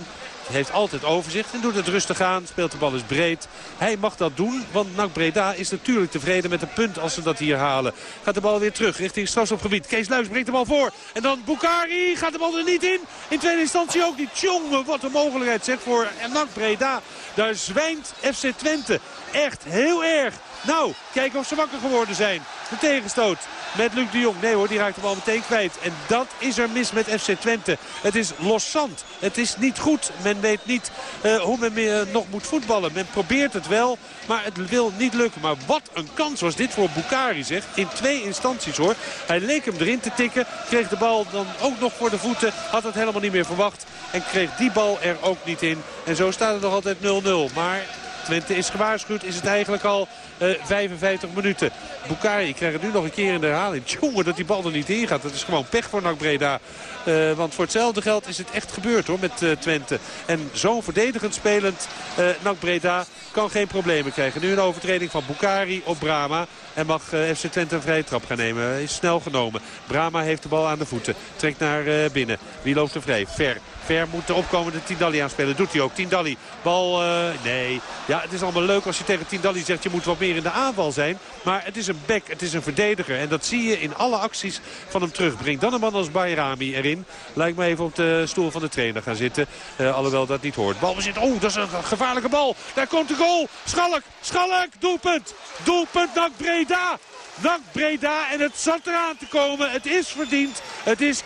heeft altijd overzicht en doet het rustig aan. Speelt de bal eens breed. Hij mag dat doen, want NAC Breda is natuurlijk tevreden met een punt als ze dat hier halen. Gaat de bal weer terug richting strafschopgebied. Kees Luijs brengt de bal voor. En dan Bukari gaat de bal er niet in. In tweede instantie ook niet. Tjonge, wat een mogelijkheid zeg voor NAC Breda. Daar zwijnt FC Twente. Echt heel erg. Nou, kijken of ze wakker geworden zijn. De tegenstoot met Luc de Jong. Nee hoor, die raakt de bal meteen kwijt. En dat is er mis met FC Twente. Het is loszand. Het is niet goed. Men weet niet eh, hoe men nog moet voetballen. Men probeert het wel, maar het wil niet lukken. Maar wat een kans was dit voor Bukari zeg. In twee instanties hoor. Hij leek hem erin te tikken. Kreeg de bal dan ook nog voor de voeten. Had het helemaal niet meer verwacht. En kreeg die bal er ook niet in. En zo staat het nog altijd 0-0. Maar Twente is gewaarschuwd. Is het eigenlijk al eh, 55 minuten. Bukari krijgt het nu nog een keer in de herhaling. Jongen, dat die bal er niet in gaat. Dat is gewoon pech voor NAC Breda. Eh, want voor hetzelfde geld is het echt gebeurd hoor met eh, Twente. En zo'n verdedigend spelend eh NAC Breda kan geen problemen krijgen. Nu een overtreding van Bukari op Brama. En mag eh, FC Twente een vrije trap gaan nemen. Is snel genomen. Brama heeft de bal aan de voeten. Trekt naar eh, binnen. Wie loopt er vrij? Ver. Ver moet de opkomende Tindalli aanspelen. Doet hij ook. Tindalli. Bal, eh, nee. Ja, het is allemaal leuk als je tegen Tindalli zegt... je moet wat meer in de aanval zijn. Maar het is een back, het is een verdediger. En dat zie je in alle acties van hem terug. Brengt dan een man als Bayrami erin. Lijkt me even op de stoel van de trainer gaan zitten. Eh, alhoewel dat niet hoort. Bal zit. Oh, dat is een gevaarlijke bal. Daar komt de goal. Schalk, Schalk, doelpunt. Doelpunt NAC Breda. NAC Breda en het zat eraan te komen. Het is verdiend. Het is 1-0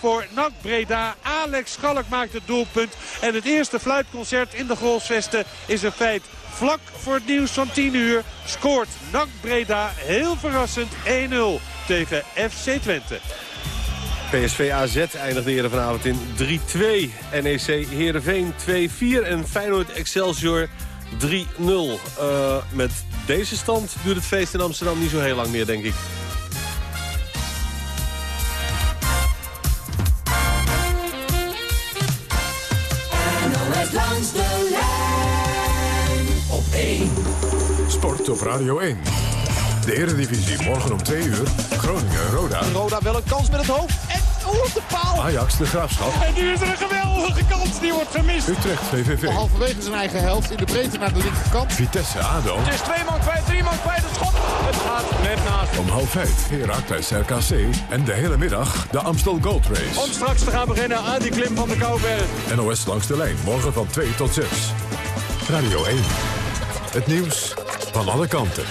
voor NAC Breda. Alex Schalk maakt het doelpunt. En het eerste fluitconcert in de Goalsvesten is een feit. Vlak voor het nieuws van 10 uur scoort NAC Breda heel verrassend 1-0 tegen FC Twente. PSV AZ eindigde eerder vanavond in 3-2. NEC Heerenveen 2-4 en Feyenoord Excelsior 3-0. Eh, met deze stand duurt het feest in Amsterdam niet zo heel lang meer, denk ik. NOS langs de lijn op 1. Sport op Radio 1. De Eredivisie morgen om 2 uur. Groningen-Roda. Roda wel een kans met het hoofd. En Oeh, op de paal. Ajax de Graafschap. En nu is er een geweldige kans. Die wordt gemist. Utrecht VVV. Halverwege zijn eigen helft in de breedte naar de linkerkant. Vitesse ADO. Het is twee man kwijt, drie man kwijt. Het schot. Het gaat net naast. Om half vijf Heracles RKC. En de hele middag de Amstel Gold Race. Om straks te gaan beginnen aan die klim van de Kouwberg. NOS langs de lijn. Morgen van 2 tot 6. Radio 1. Het nieuws van alle kanten.